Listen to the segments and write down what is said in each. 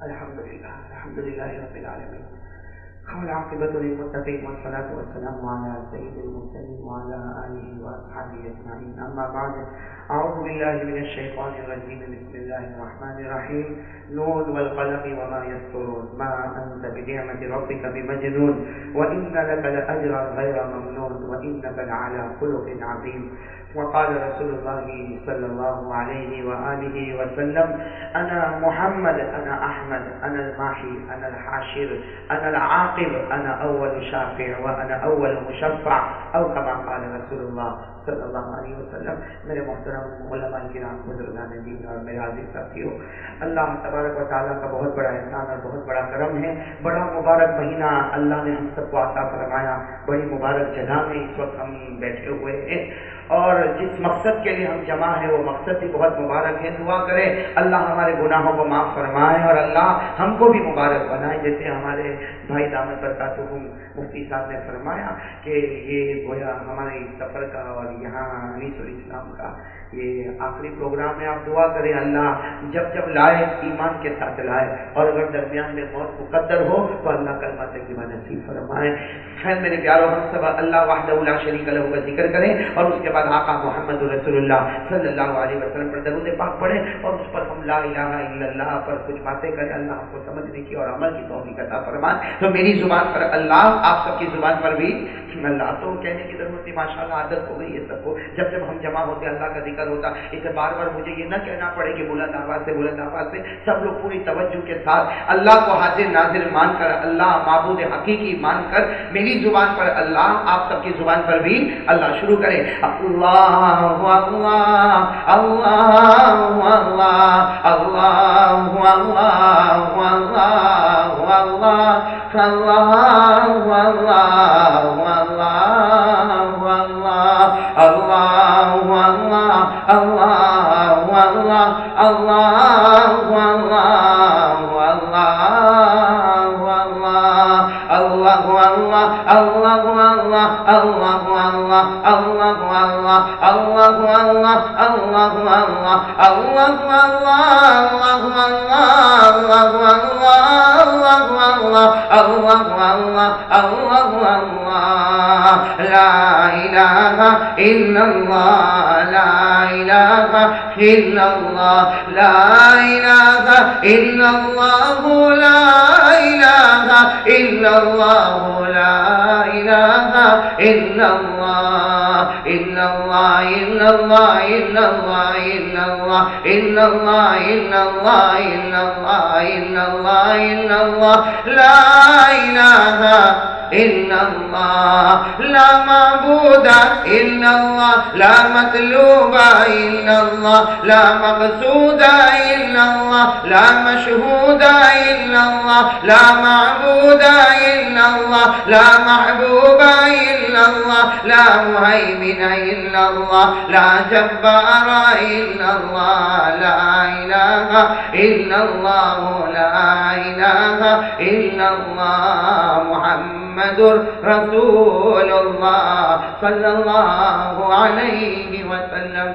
الحمد لله الحمد لله رب العالمين. والعاقبة للمتقين، والصلاة والسلام على سيد المرسلين وعلى آله وأصحابه أجمعين. أما بعد أعوذ بالله من الشيطان الرجيم بسم الله الرحمن الرحيم. نون والقلم وما يسطرون. ما أنت بنعمة ربك بمجنون. وإن لك لأجرا غير ممنون. وإنك لعلى خلق عظيم. وقال رسول الله صلى الله عليه وآله وسلم أنا محمد أنا أحمد أنا الماحي أنا الحاشر أنا العاقب أنا أول شافع وأنا أول مشفع. أو كما قال رسول الله صلی اللہ علیہ وسلم. میرے محترم علماء کرام بزرگان دین اور میرا عزیز ساتھیوں اللہ تبارک و تعالیٰ کا بہت بڑا احسان اور بہت بڑا کرم ہے۔ بڑا مبارک مہینہ اللہ نے ہم سب کو عطا فرمایا۔ بڑی مبارک جگہ میں اس وقت ہم بیٹھے ہوئے ہیں۔ اور جس مقصد کے لیے ہم جمع ہے وہ مقصد بھی بہت مبارک ہے۔ دعا کرے اللہ ہمارے گناہوں کو معاف فرمائے اور اللہ ہم کو بھی مبارک بنائے، جیسے ہمارے بھائی دامت برکاتہم مفتی صاحب نے فرمایا کہ یہ گویا ہمارے اس سفر کا اور یہاں انیس الاسلام کا یہ آخری پروگرام ہے۔ آپ دعا کریں، اللہ جب جب لائے، ایمان کے ساتھ لائے اور اگر درمیان میں موت مقدر ہو تو اللہ کلمہ تقریباً نصیب فرمائے۔ خیر میرے پیاروں، ہم سب اللہ وحدہ لا شریک لہ کا ذکر کریں اور اس کے بعد بعد آقا محمد رسول اللہ صلی اللہ علیہ وسلم پر درود پاک پڑھیں اور اس پر ہم لا الہ الا اللہ پر کچھ باتیں کریں، اللہ ہم کو سمجھنے کی اور عمل کی توفیق عطا فرمائے۔ تو میری زبان پر اللہ، آپ سب کی زبان پر بھی اللہ تو کہنے کی ضرورت نہیں ماشاء اللہ عادت ہو گئی ہے سب کو۔ جب جب ہم جمع ہوتے، اللہ کا ذکر ہوتا اسے بار بار مجھے یہ نہ کہنا پڑے کہ بلند آواز سے، بلند آواز سے، سب لوگ پوری توجہ کے ساتھ اللہ کو حاضر، ناظر مان کر، اللہ معبود حقیقی مان کر میری زبان پر اللہ، آپ سب کی زبان پر بھی اللہ شروع کرے اب اللہ اللہ اللہ اللہ اللہ اللہ اللہ اللہ إلا إلا الله إلا الله إلا الله إلا الله إلا الله إلا الله إلا الله إلا الله لا إله إلا الله لا معبود إلا الله لا مطلوب إلا الله لا مقصود إلا الله لا مشهود إلا الله لا معبود إلا الله لا محبوب مهيمن إلا الله. لا جبار إلا الله. لا إله إلا الله. لا إله إلا الله. محمد رسول الله. صلى الله عليه وسلم.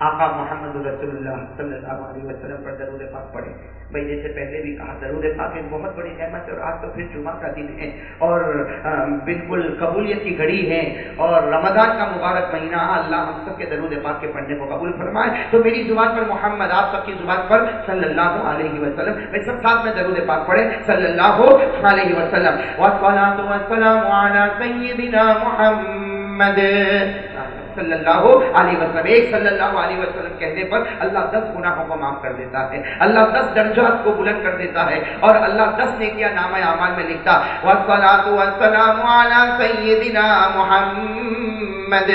آقا محمد رسول اللہ صلی اللہ علیہ وسلم پر درود پاک پڑھے بھائی جیسے پہلے بھی کہا، درود پاک ایک بہت بڑی نعمت ہے اور آج تو پھر جمعہ کا دن ہے اور بالکل قبولیت کی گھڑی ہے اور رمضان کا مبارک مہینہ، اللہ ہم سب کے درود پاک کے پڑھنے کو قبول فرمائے۔ تو میری زبان پر محمد، آپ سب کی زبان پر صلی اللہ علیہ وسلم۔ میں سب ساتھ میں درود پاک پڑھے صلی اللہ علیہ وسلم۔ والصلاة سیدنا محمد۔ صلی اللہ علیہ وسلم۔ ایک صلی اللہ علیہ وسلم کہنے پر اللہ دس گناہوں کو معاف کر دیتا ہے۔ اللہ دس درجات کو بلند کر دیتا ہے۔ اور اللہ دس نیکیاں نام اعمال میں لکھتا والصلاة والسلام على سیدنا محمد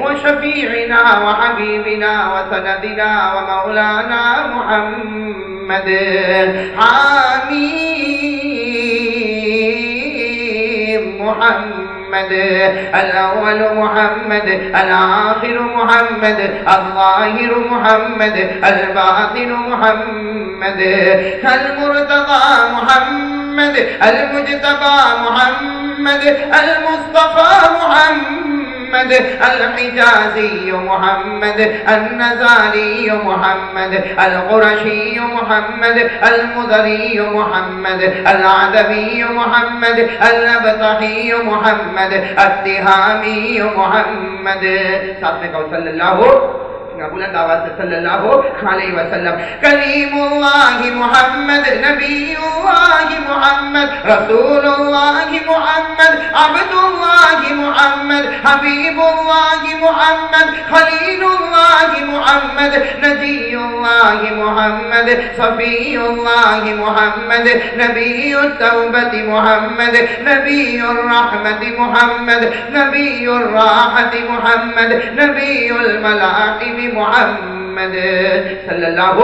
وشفیعنا وحبیبنا وسندنا ومولانا محمد۔ حمیم محمد۔ محمد الأول محمد الآخر محمد الظاهر محمد الباطن محمد. المرتضى محمد المجتبى محمد المصطفى محمد. محمد الحجازي محمد النزاري محمد القرشي محمد المدري محمد العدبي محمد الأبطحي محمد التهامي محمد. ساتھ میں کہو نبونا دعوات صلى الله عليه وسلم. كريم الله محمد نبي الله محمد رسول الله محمد عبد الله محمد حبيب الله محمد خليل الله محمد نجي الله محمد صفي الله محمد نبي التوبة محمد نبي الرحمة محمد نبي الراحة محمد نبي الملائكة محمد صلى الله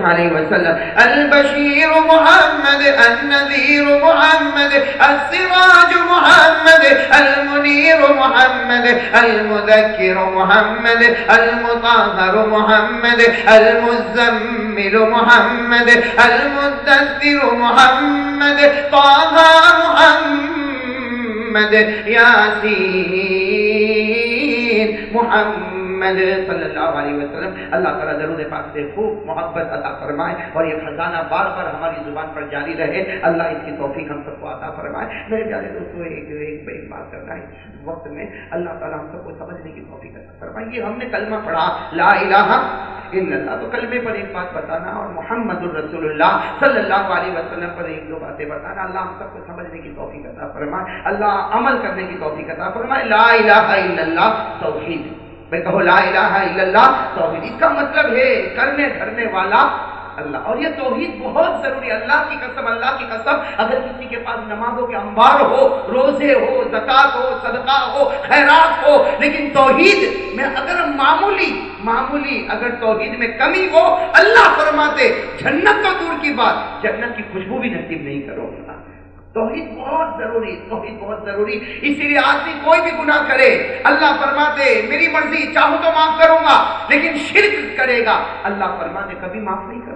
عليه وسلم. البشير محمد النذير محمد السراج محمد المنير محمد المذكر محمد المطهر محمد المزمل محمد المدثر محمد طه محمد ياسين محمد. محمد صلی اللہ علیہ وسلم، اللہ تعالیٰ ضرور پاک سے خوب محبت عطا فرمائے اور یہ خزانہ بار بار ہماری زبان پر جاری رہے۔ اللہ اس کی توفیق ہم سب کو عطا فرمائے۔ میرے پیارے دوستوں ایک ایک ایک بات کرنا ہے وقت میں اللہ تعالیٰ ہم سب کو سمجھنے کی توفیق عطا فرمائے۔ یہ ہم نے کلمہ پڑھا، لا الہ الا اللہ۔ تو کلمے پر ایک بات بتانا اور محمد الرسول اللہ صلی اللہ علیہ وسلم پر ایک دو باتیں بتانا، اللہ ہم سب کو سمجھنے کی توفیق عطا فرمائے۔ اللہ عمل کرنے کی توفیق عطا فرمائے۔ لا الہ الا اللہ، توحید۔ میں کہو لا الہ الا اللہ، توحید اس کا مطلب ہے کرنے دھرنے والا اللہ۔ اور یہ توحید بہت ضروری اللہ کی قسم، اللہ کی قسم۔ اگر کسی کے پاس نمازوں کے انبار ہو، روزے ہو، زکات ہو، صدقہ ہو، خیرات ہو، لیکن توحید میں اگر معمولی معمولی اگر توحید میں کمی ہو، اللہ فرماتے، جنت تو دور کی بات، جنت کی خوشبو بھی نصیب نہیں کرو گا۔ توحید بہت ضروری، توحید بہت ضروری۔ اسی لیے آدمی کوئی بھی گناہ کرے، اللہ فرماتے، میری مرضی چاہوں تو معاف کروں گا، لیکن شرک کرے گا۔ اللہ فرماتے، کبھی معاف نہیں کروں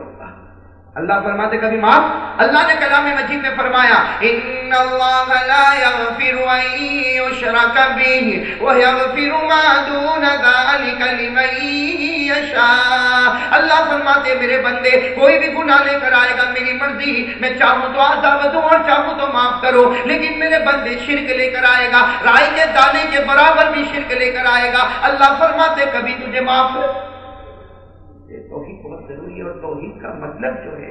اللہ فرماتے کبھی معاف؟ اللہ نے کلام مجید میں فرمایا ان اللہ لا یغفر ان یشرک به ویغفر ما دون ذلك لمن یشاء اللہ فرماتے میرے بندے، کوئی بھی گناہ لے کر آئے گا، میری مرضی میں چاہوں تو عذاب دوں اور چاہوں تو معاف کرو لیکن میرے بندے شرک لے کر آئے گا رائی کے دانے کے برابر بھی شرک لے کر آئے گا۔ اللہ فرماتے کبھی تجھے معاف توحید بہت ضروری ہے اور توحید کا مطلب جو ہے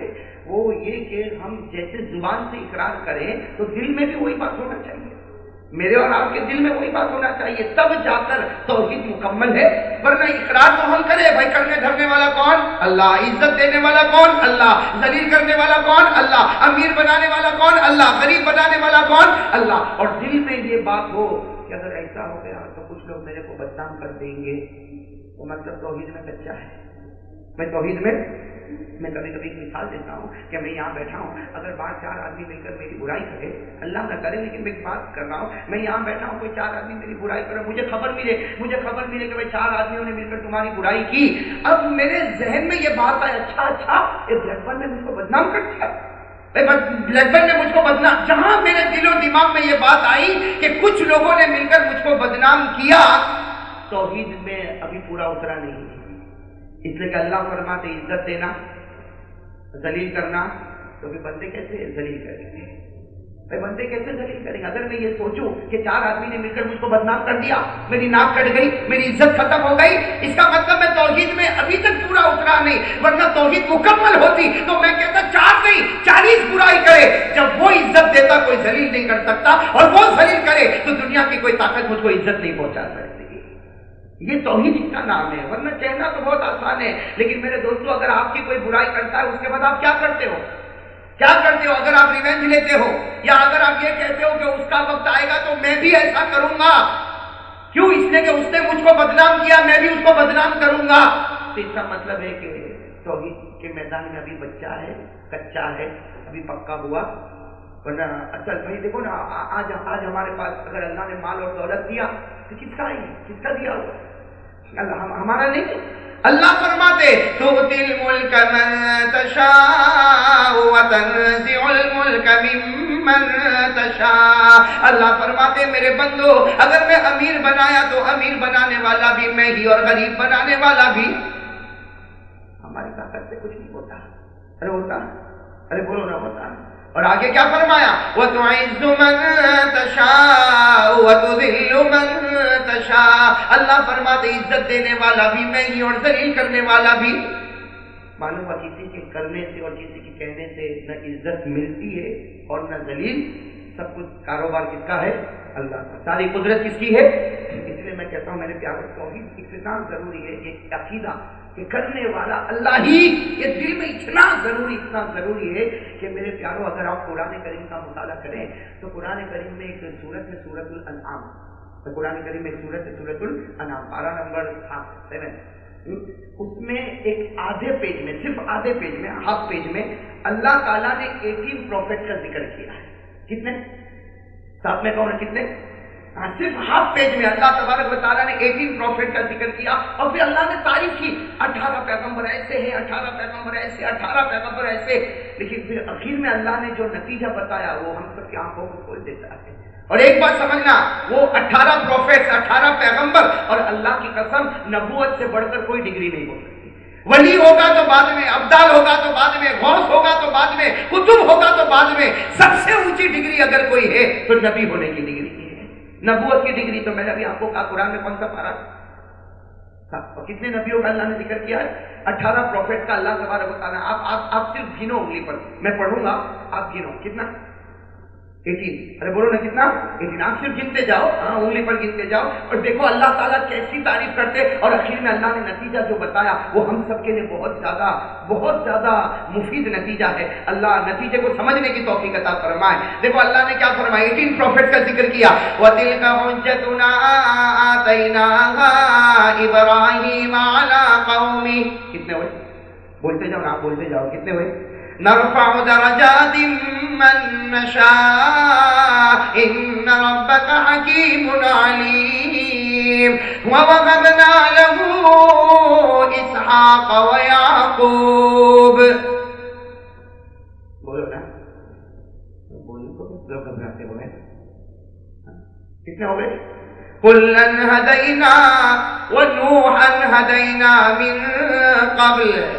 وہ یہ کہ ہم جیسے زبان سے اقرار کریں تو دل میں بھی وہی بات ہونا چاہیے۔ میرے اور آپ کے دل میں وہی بات ہونا چاہیے۔ تب جا کر توحید مکمل ہے۔ ورنہ اقرار تو ہم کرے بھائی کرنے دھرنے والا کون؟ اللہ عزت دینے والا کون؟ اللہ ذلیل کرنے والا کون؟ اللہ امیر بنانے والا کون؟ اللہ غریب بنانے والا کون؟ اللہ۔ اور دل میں یہ بات ہو کہ اگر ایسا ہو گیا تو کچھ لوگ میرے کو بدنام کر دیں گے۔ تو مطلب توحید میں کچا ہے۔ میں توحید میں میں کبھی کبھی ایک مثال دیتا ہوں کہ میں یہاں بیٹھا ہوں، اگر بار چار آدمی مل کر میری برائی کرے، اللہ نہ کرے لیکن میں ایک بات کر رہا ہوں، میں یہاں بیٹھا ہوں، کوئی چار آدمی میری برائی کرے، مجھے خبر ملے، مجھے خبر ملے کہ بھائی چار آدمیوں نے مل کر تمہاری برائی کی۔ اب میرے ذہن میں یہ بات ہے اچھا اچھا یہ بلڈ نے مجھ کو بدنام کر دیا۔ بلڈ نے مجھ کو بدنام، جہاں میرے دل و دماغ میں یہ بات آئی کہ کچھ لوگوں نے مل کر مجھ کو بدنام کیا، توحید میں ابھی پورا اترا نہیں۔ اس لیے کہ اللہ فرماتے عزت دینا، ذلیل کرنا، تو پھر بندے کیسے ذلیل کریں گے؟ بندے کیسے ذلیل کریں گے؟ اگر میں یہ سوچوں کہ چار آدمی نے مل کر مجھ کو بدنام کر دیا، میری ناک کٹ گئی، میری عزت ختم ہو گئی، اس کا مطلب میں توحید میں ابھی تک پورا اترا نہیں، ورنہ توحید مکمل ہوتی تو میں کہتا چار نہیں، چالیس برائی کرے۔ جب وہ عزت دیتا، کوئی ذلیل نہیں کر سکتا، اور وہ ذلیل کرے تو دنیا کی کوئی طاقت مجھ کو عزت نہیں پہنچا سکتی۔ یہ توحید اس کا نام ہے، ورنہ کہنا تو بہت آسان ہے۔ لیکن میرے دوستو، اگر آپ کی کوئی برائی کرتا ہے، اس کے بعد آپ کیا کرتے ہو؟ کیا کرتے ہو؟ اگر آپ ریونج لیتے ہو، یا اگر آپ یہ کہتے ہو کہ اس کا وقت آئے گا تو میں بھی ایسا کروں گا۔ کیوں؟ اس لیے کہ اس نے مجھ کو بدنام کیا، میں بھی اس کو بدنام کروں گا۔ تو اس کا مطلب ہے کہ توحید کے میدان میں ابھی بچہ ہے، کچا ہے، ابھی پکا ہوا۔ ورنہ اصل بھائی، دیکھو نا آج آج ہمارے پاس اگر اللہ نے مال اور دولت دیا، تو کس کا ہی کس کا دیا ہوا اللہ ہمارا نہیں اللہ فرماتے تو دل من تشاء وتنزع الملک ممن من اللہ فرماتے میرے بندو، اگر میں امیر بنایا تو امیر بنانے والا بھی، میں ہی اور غریب بنانے والا بھی۔ ہماری طاقت سے کچھ نہیں ہوتا۔ ارے ہوتا۔ ارے بولو نہ ہوتا۔ اور آگے کیا فرمایا؟ وَتُعِزُّ مَن تَشَاءُ وَتُذِلُّ مَن تَشَاءُ۔ اللہ فرماتے، عزت دینے والا بھی میں ہی اور ذلیل کرنے والا بھی۔ معلوم ہوا کسی کے کرنے سے اور کسی کے کہنے سے نہ عزت ملتی ہے اور نہ ذلیل۔ سب کچھ کاروبار کس کا ہے؟ اللہ کا۔ ساری قدرت کس کی ہے؟ اس لیے میں کہتا ہوں میرے پیاروں توحید اتنا ضروری ہے یہ عقیدہ۔ کہ کرنے والا اللہ ہی، یہ دل میں اتنا ضروری اتنا ضروری ہے کہ میرے پیاروں، اگر آپ قرآن کریم کا مطالعہ کریں تو قرآن کریم میں ایک صورت ہے سورت الانعام۔ تو قرآن کریم میں ایک صورت ہے سورت الانعام۔ بارہ نمبر ہاں، سات سیون اس میں ایک آدھے پیج میں، صرف آدھے پیج میں، ہاف پیج میں اللہ تعالیٰ نے ایٹین پروفیٹ کا ذکر کیا ہے۔ کتنے؟ ساتھ میں کون ہے کتنے؟ ہاں، صرف ہاف پیج میں اللہ تبارک و تعالیٰ نے ایٹین پروفیٹ کا ذکر کیا اور پھر اللہ نے تعریف کی اٹھارہ پیغمبر ایسے ہیں، اٹھارہ پیغمبر ایسے، اٹھارہ پیغمبر ایسے۔ لیکن پھر اخیر میں اللہ نے جو نتیجہ بتایا وہ ہم سب کی آنکھوں کو کھول دیتا ہے۔ اور ایک بات سمجھنا، وہ اٹھارہ پروفیٹ اٹھارہ پیغمبر اور اللہ کی قسم نبوت سے بڑھ کر کوئی ڈگری نہیں ہو سکتی۔ ولی ہوگا تو بعد میں، ابدال ہوگا تو بعد میں، غوث ہوگا تو بعد میں کتب ہوگا تو بعد میں۔ سب سے اونچی ڈگری اگر کوئی ہے تو نبی ہونے کی ڈگری۔ نبوت کی ڈگری تو میں نے ابھی آپ کو کہا، قرآن میں کون سا پارا اور کتنے نبیوں کا اللہ نے ذکر کیا ہے؟ اٹھارہ پروفیٹ کا اللہ تبارک بتانا آپ آپ آپ صرف گنو انگلی پر، میں پڑھوں گا، آپ گنو کتنا؟ ایٹین ارے بولو نا کتنا؟ ایٹین آپ صرف گنتے جاؤ ہاں انگلی پر گنتے جاؤ اور دیکھو اللہ تعالیٰ کیسی تعریف کرتے اور آخر میں اللہ نے نتیجہ جو بتایا، وہ ہم سب کے لیے بہت زیادہ بہت زیادہ مفید نتیجہ ہے۔ اللہ نتیجے کو سمجھنے کی توفیق عطا فرمائے۔ دیکھو اللہ نے کیا فرمایا؟ ایٹین پروفیٹ کا ذکر کیا۔ وَتِلْكَ حُجَّتُنَا آتَيْنَاهَا إِبْرَاهِيمَ عَلَى قَوْمِ کتنے ہوئے؟ بولتے جاؤ نا بولتے جاؤ، کتنے ہوئے؟ نرفع درجات من نشاء. إن ربك حكيم عليم. ووهبنا له إسحاق ويعقوب. كلا هدينا ونوحا هدينا من قبل.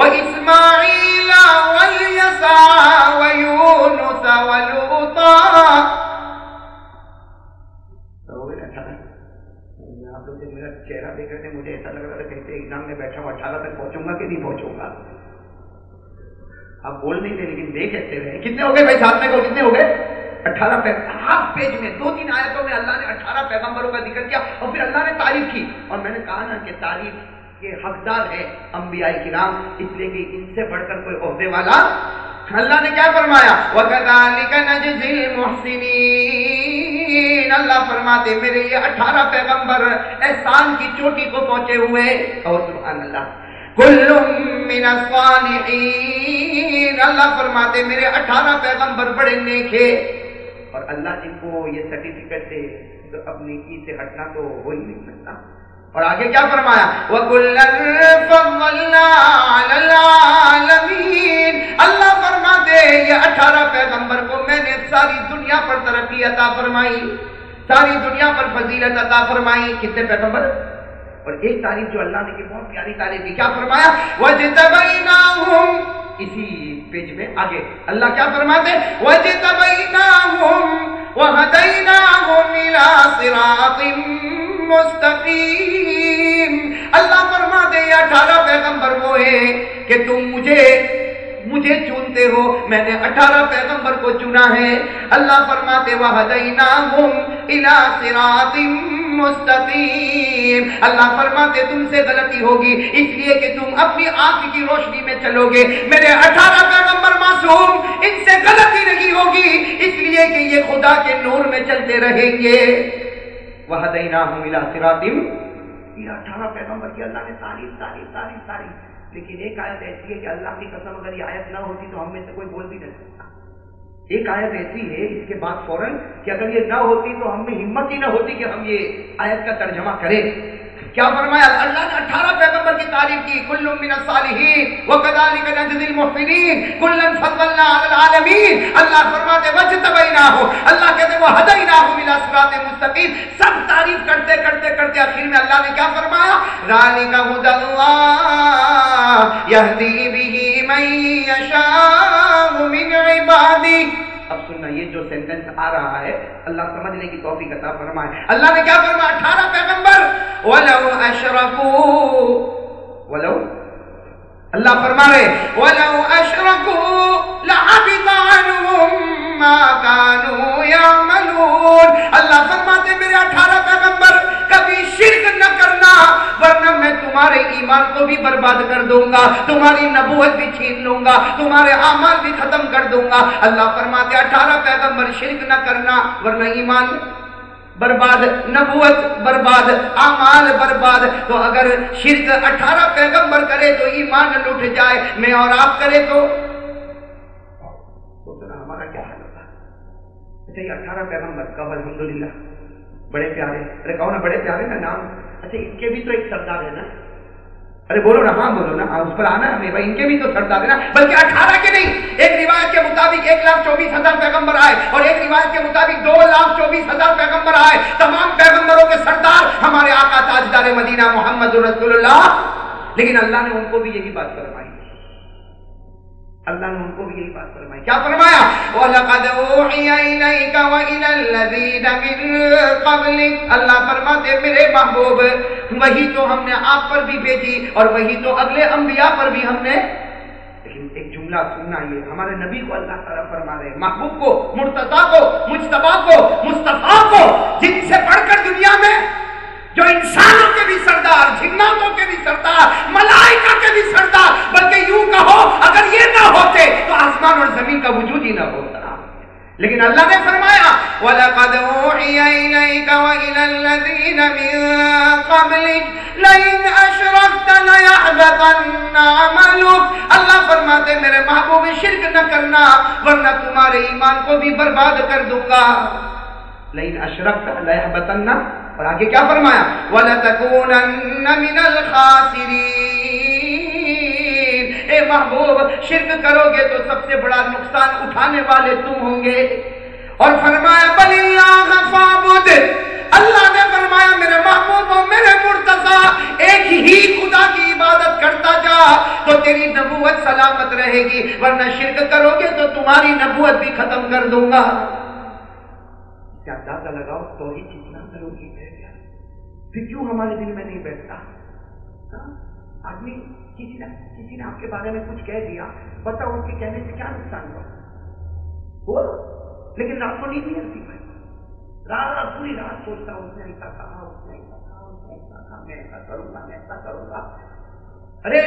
وإسماعيل واليسع ويونس ولوطا. میرا چہرہ دیکھ رہے تھے مجھے ایسا لگ رہا تھا کہتے ایگزام میں بیٹھا ہوں اٹھارہ تک پہنچوں گا کہ نہیں پہنچوں گا آپ بول نہیں تھے لیکن دیکھ ایسے رہے کتنے ہو گئے بھائی ساتھ میں کو؟ کتنے ہو گئے؟ اٹھارہ ہاف پیج میں، دو تین آیتوں میں اللہ نے اٹھارہ پیغمبروں کا ذکر کیا اور پھر اللہ نے تعریف کی۔ اور میں نے کہا نا کہ تعریف کے حقدار ہے انبیاء کرام، اس لیے کہ ان سے بڑھ کر کوئی عہدے والا اللہ نے کیا فرمایا؟ وَكَذَلِكَ نَجْزِي الْمُحْسِنِينَ۔ اللہ فرماتے، میرے یہ اٹھارہ پیغمبر احسان کی چوٹی کو پہنچے ہوئے۔ اور سبحان اللہ۔ کل من الصالحین اللہ فرماتے، میرے اٹھارہ پیغمبر بڑے نیک ہے اور اللہ جن کو یہ سرٹیفکیٹ دے تو اب نیکی سے ہٹنا تو ہو ہی نہیں سکتا۔ اور آگے کیا فرمایا؟ وَكُلًّا اللہ فرماتے یہ اٹھارہ پیغمبر کو میں نے ساری دنیا پر ترقی عطا فرمائی، ساری دنیا پر فضیلت عطا فرمائی۔ کتنے پیغمبر؟ اور ایک تعریف جو اللہ نے کی، بہت پیاری تعریف کی۔ کیا فرمایا؟ وَجْتَبَيْنَاهُمْ اسی پیج میں آگے۔ اللہ کیا فرماتے؟ وَجْتَبَيْنَاهُمْ وَهَدَيْنَاهُمْ إِلَى صِرَاطٍ مستقیم۔ اللہ فرماتے یہ اٹھارہ پیغمبر وہ ہے کہ تم مجھے مجھے چونتے ہو۔ میں نے اٹھارہ پیغمبر کو چنا ہے۔ اللہ فرماتے وَهَدَيْنَاهُمْ إِلَى صِرَاطٍ مستقیم اللہ فرماتے تم سے غلطی ہوگی، اس لیے کہ تم اپنی آنکھ کی روشنی میں چلو گے۔ میرے اٹھارہ پیغمبر معصوم، ان سے غلطی نہیں ہوگی، اس لیے کہ یہ خدا کے نور میں چلتے رہیں گے۔ وہ دینا ہوں ملا سراتم یہ اٹھارہ پیغمبر کی اللہ نے تعریف تعریف تعریف تعریف۔ لیکن ایک آیت ایسی ہے کہ اللہ کی قسم اگر یہ آیت نہ ہوتی تو ہم میں سے کوئی بول بھی نہیں سکتا۔ ایک آیت ایسی ہے اس کے بعد فوراً کہ اگر یہ نہ ہوتی تو ہم میں ہمت ہی نہ ہوتی کہ ہم یہ آیت کا ترجمہ کریں۔ کیا فرمایا؟ اللہ نے اٹھارہ پیغمبر کی تعریف کی کل من الصالحین، وکذالک نجزی المحسنین کلا فضلنا علی العالمین۔ اللہ فرماتے وجتبیناہ اللہ کہتے وہ ہدیناہ الى صراط مستقیم۔ سب تعریف کرتے کرتے کرتے اخیر میں اللہ نے کیا فرمایا؟ ذالک ھدی اللہ، یہدی به من یشاء من عباده اب سننا، یہ جو سینٹنس آ رہا ہے، اللہ سمجھنے کی توفیق عطا فرمائے۔ اللہ نے کیا فرمایا؟ اٹھارہ پیغمبر۔ ولو اشرکو ولو اللہ فرما رہے ولو اشرکو لحبط عنهم ما كانوا يعملون۔ اللہ فرماتے میرے اٹھارہ پیغمبر، کبھی شرک نہ کرنا، ورنہ میں تمہارے ایمان کو بھی برباد کر دوں گا، تمہاری نبوت بھی چھین لوں گا، تمہارے اعمال بھی ختم کر دوں گا۔ اللہ فرماتے اٹھارہ پیغمبر، شرک نہ کرنا، ورنہ ایمان برباد، نبوت برباد، اعمال برباد۔ تو اگر شرک اٹھارہ پیغمبر کرے تو ایمان لٹ جائے، میں اور آپ کرے تو؟ سوچنا ہمارا کیا حال ہوتا؟ اچھا یہ اٹھارہ پیغمبر کب الحمدللہ۔ بڑے پیارے۔ ارے کہو نا بڑے پیارے نا نام۔ اچھا ان کے بھی تو ایک سردار ہے نا؟ ارے بولو نا ہاں بولو نا ہاں، اس پر آنا ہمیں بھائی، ان کے بھی تو سردار دینا نا، بلکہ اٹھارہ کے نہیں، ایک روایت کے مطابق ایک لاکھ چوبیس ہزار پیغمبر آئے، اور ایک روایت کے مطابق دو لاکھ چوبیس ہزار پیغمبر آئے، تمام پیغمبروں کے سردار ہمارے آقا تاجدار مدینہ محمد رسول اللہ۔ لیکن اللہ نے ان کو بھی یہی بات فرمائی۔ اللہ نے ان کو بھی یہی بات فرمائی۔ کیا فرمایا؟ وَلَقَدْ أُوحِيَ إِلَيْكَ وَإِلَى الَّذِينَ مِن قَبْلِكَ۔ اللہ فرماتے میرے محبوب، وہی تو ہم نے آپ پر بھی بھیجی اور وہی تو اگلے انبیاء پر بھی ہم نے۔ لیکن ایک جملہ سننا، یہ ہمارے نبی کو اللہ تعالیٰ فرما رہے محبوب کو، مرتضی کو مجتبا کو، مصطفیٰ کو، جن سے پڑھ کر دنیا میں جو انسانوں کے بھی سردار، جناتوں کے بھی سردار، ملائکہ کے بھی سردار، بلکہ یوں کہو، اگر یہ نہ ہوتے تو آسمان اور زمین کا وجود ہی نہ ہوتا۔ لیکن اللہ نے فرمایا، وَلَقَدْ أُوحِيَ إِلَيْكَ وَإِلَى الَّذِينَ مِن قَبْلِكَ، لَئِنْ أَشْرَكْتَ لَيَحْبَطَنَّ عَمَلُكَ۔ اللہ فرماتے، میرے محبوب، شرک نہ کرنا، ورنہ تمہارے ایمان کو بھی برباد کر دوں گا۔ لئن اشرکت لَيَحْبَطَنَّ۔ اور آگے کیا فرمایا؟ وَلَتَكُونَنَّ مِنَ الْخَاسِرِينَ۔ اے محبوب، شرک کرو گے تو سب سے بڑا نقصان اٹھانے والے تم ہوں گے۔ اور فرمایا، بل اللہ فعبد اللہ نے فرمایا، میرے محبوب و میرے مرتضی، ایک ہی خدا کی عبادت کرتا جا تو تیری نبوت سلامت رہے گی، ورنہ شرک کرو گے تو تمہاری نبوت بھی ختم کر دوں گا۔ کیا اندازہ لگاؤ تو ہی کتنا ضروری ہے پھر کیوں ہمارے دل میں نہیں بیٹھتا؟ ہاں؟ آدمی کسی نے کسی نے آپ کے بارے میں کچھ کہہ دیا بتاؤ اس کے کہنے سے کیا نقصان ہوا۔ لیکن رات کو نیند نہیں آتی بھائی۔ رات رات پوری رات سوچتا اس نے ایسا کہا اس نے ایسا کہا اس نے ایسا کہا میں ایسا کروں گا، میں ایسا کروں گا۔ ارے،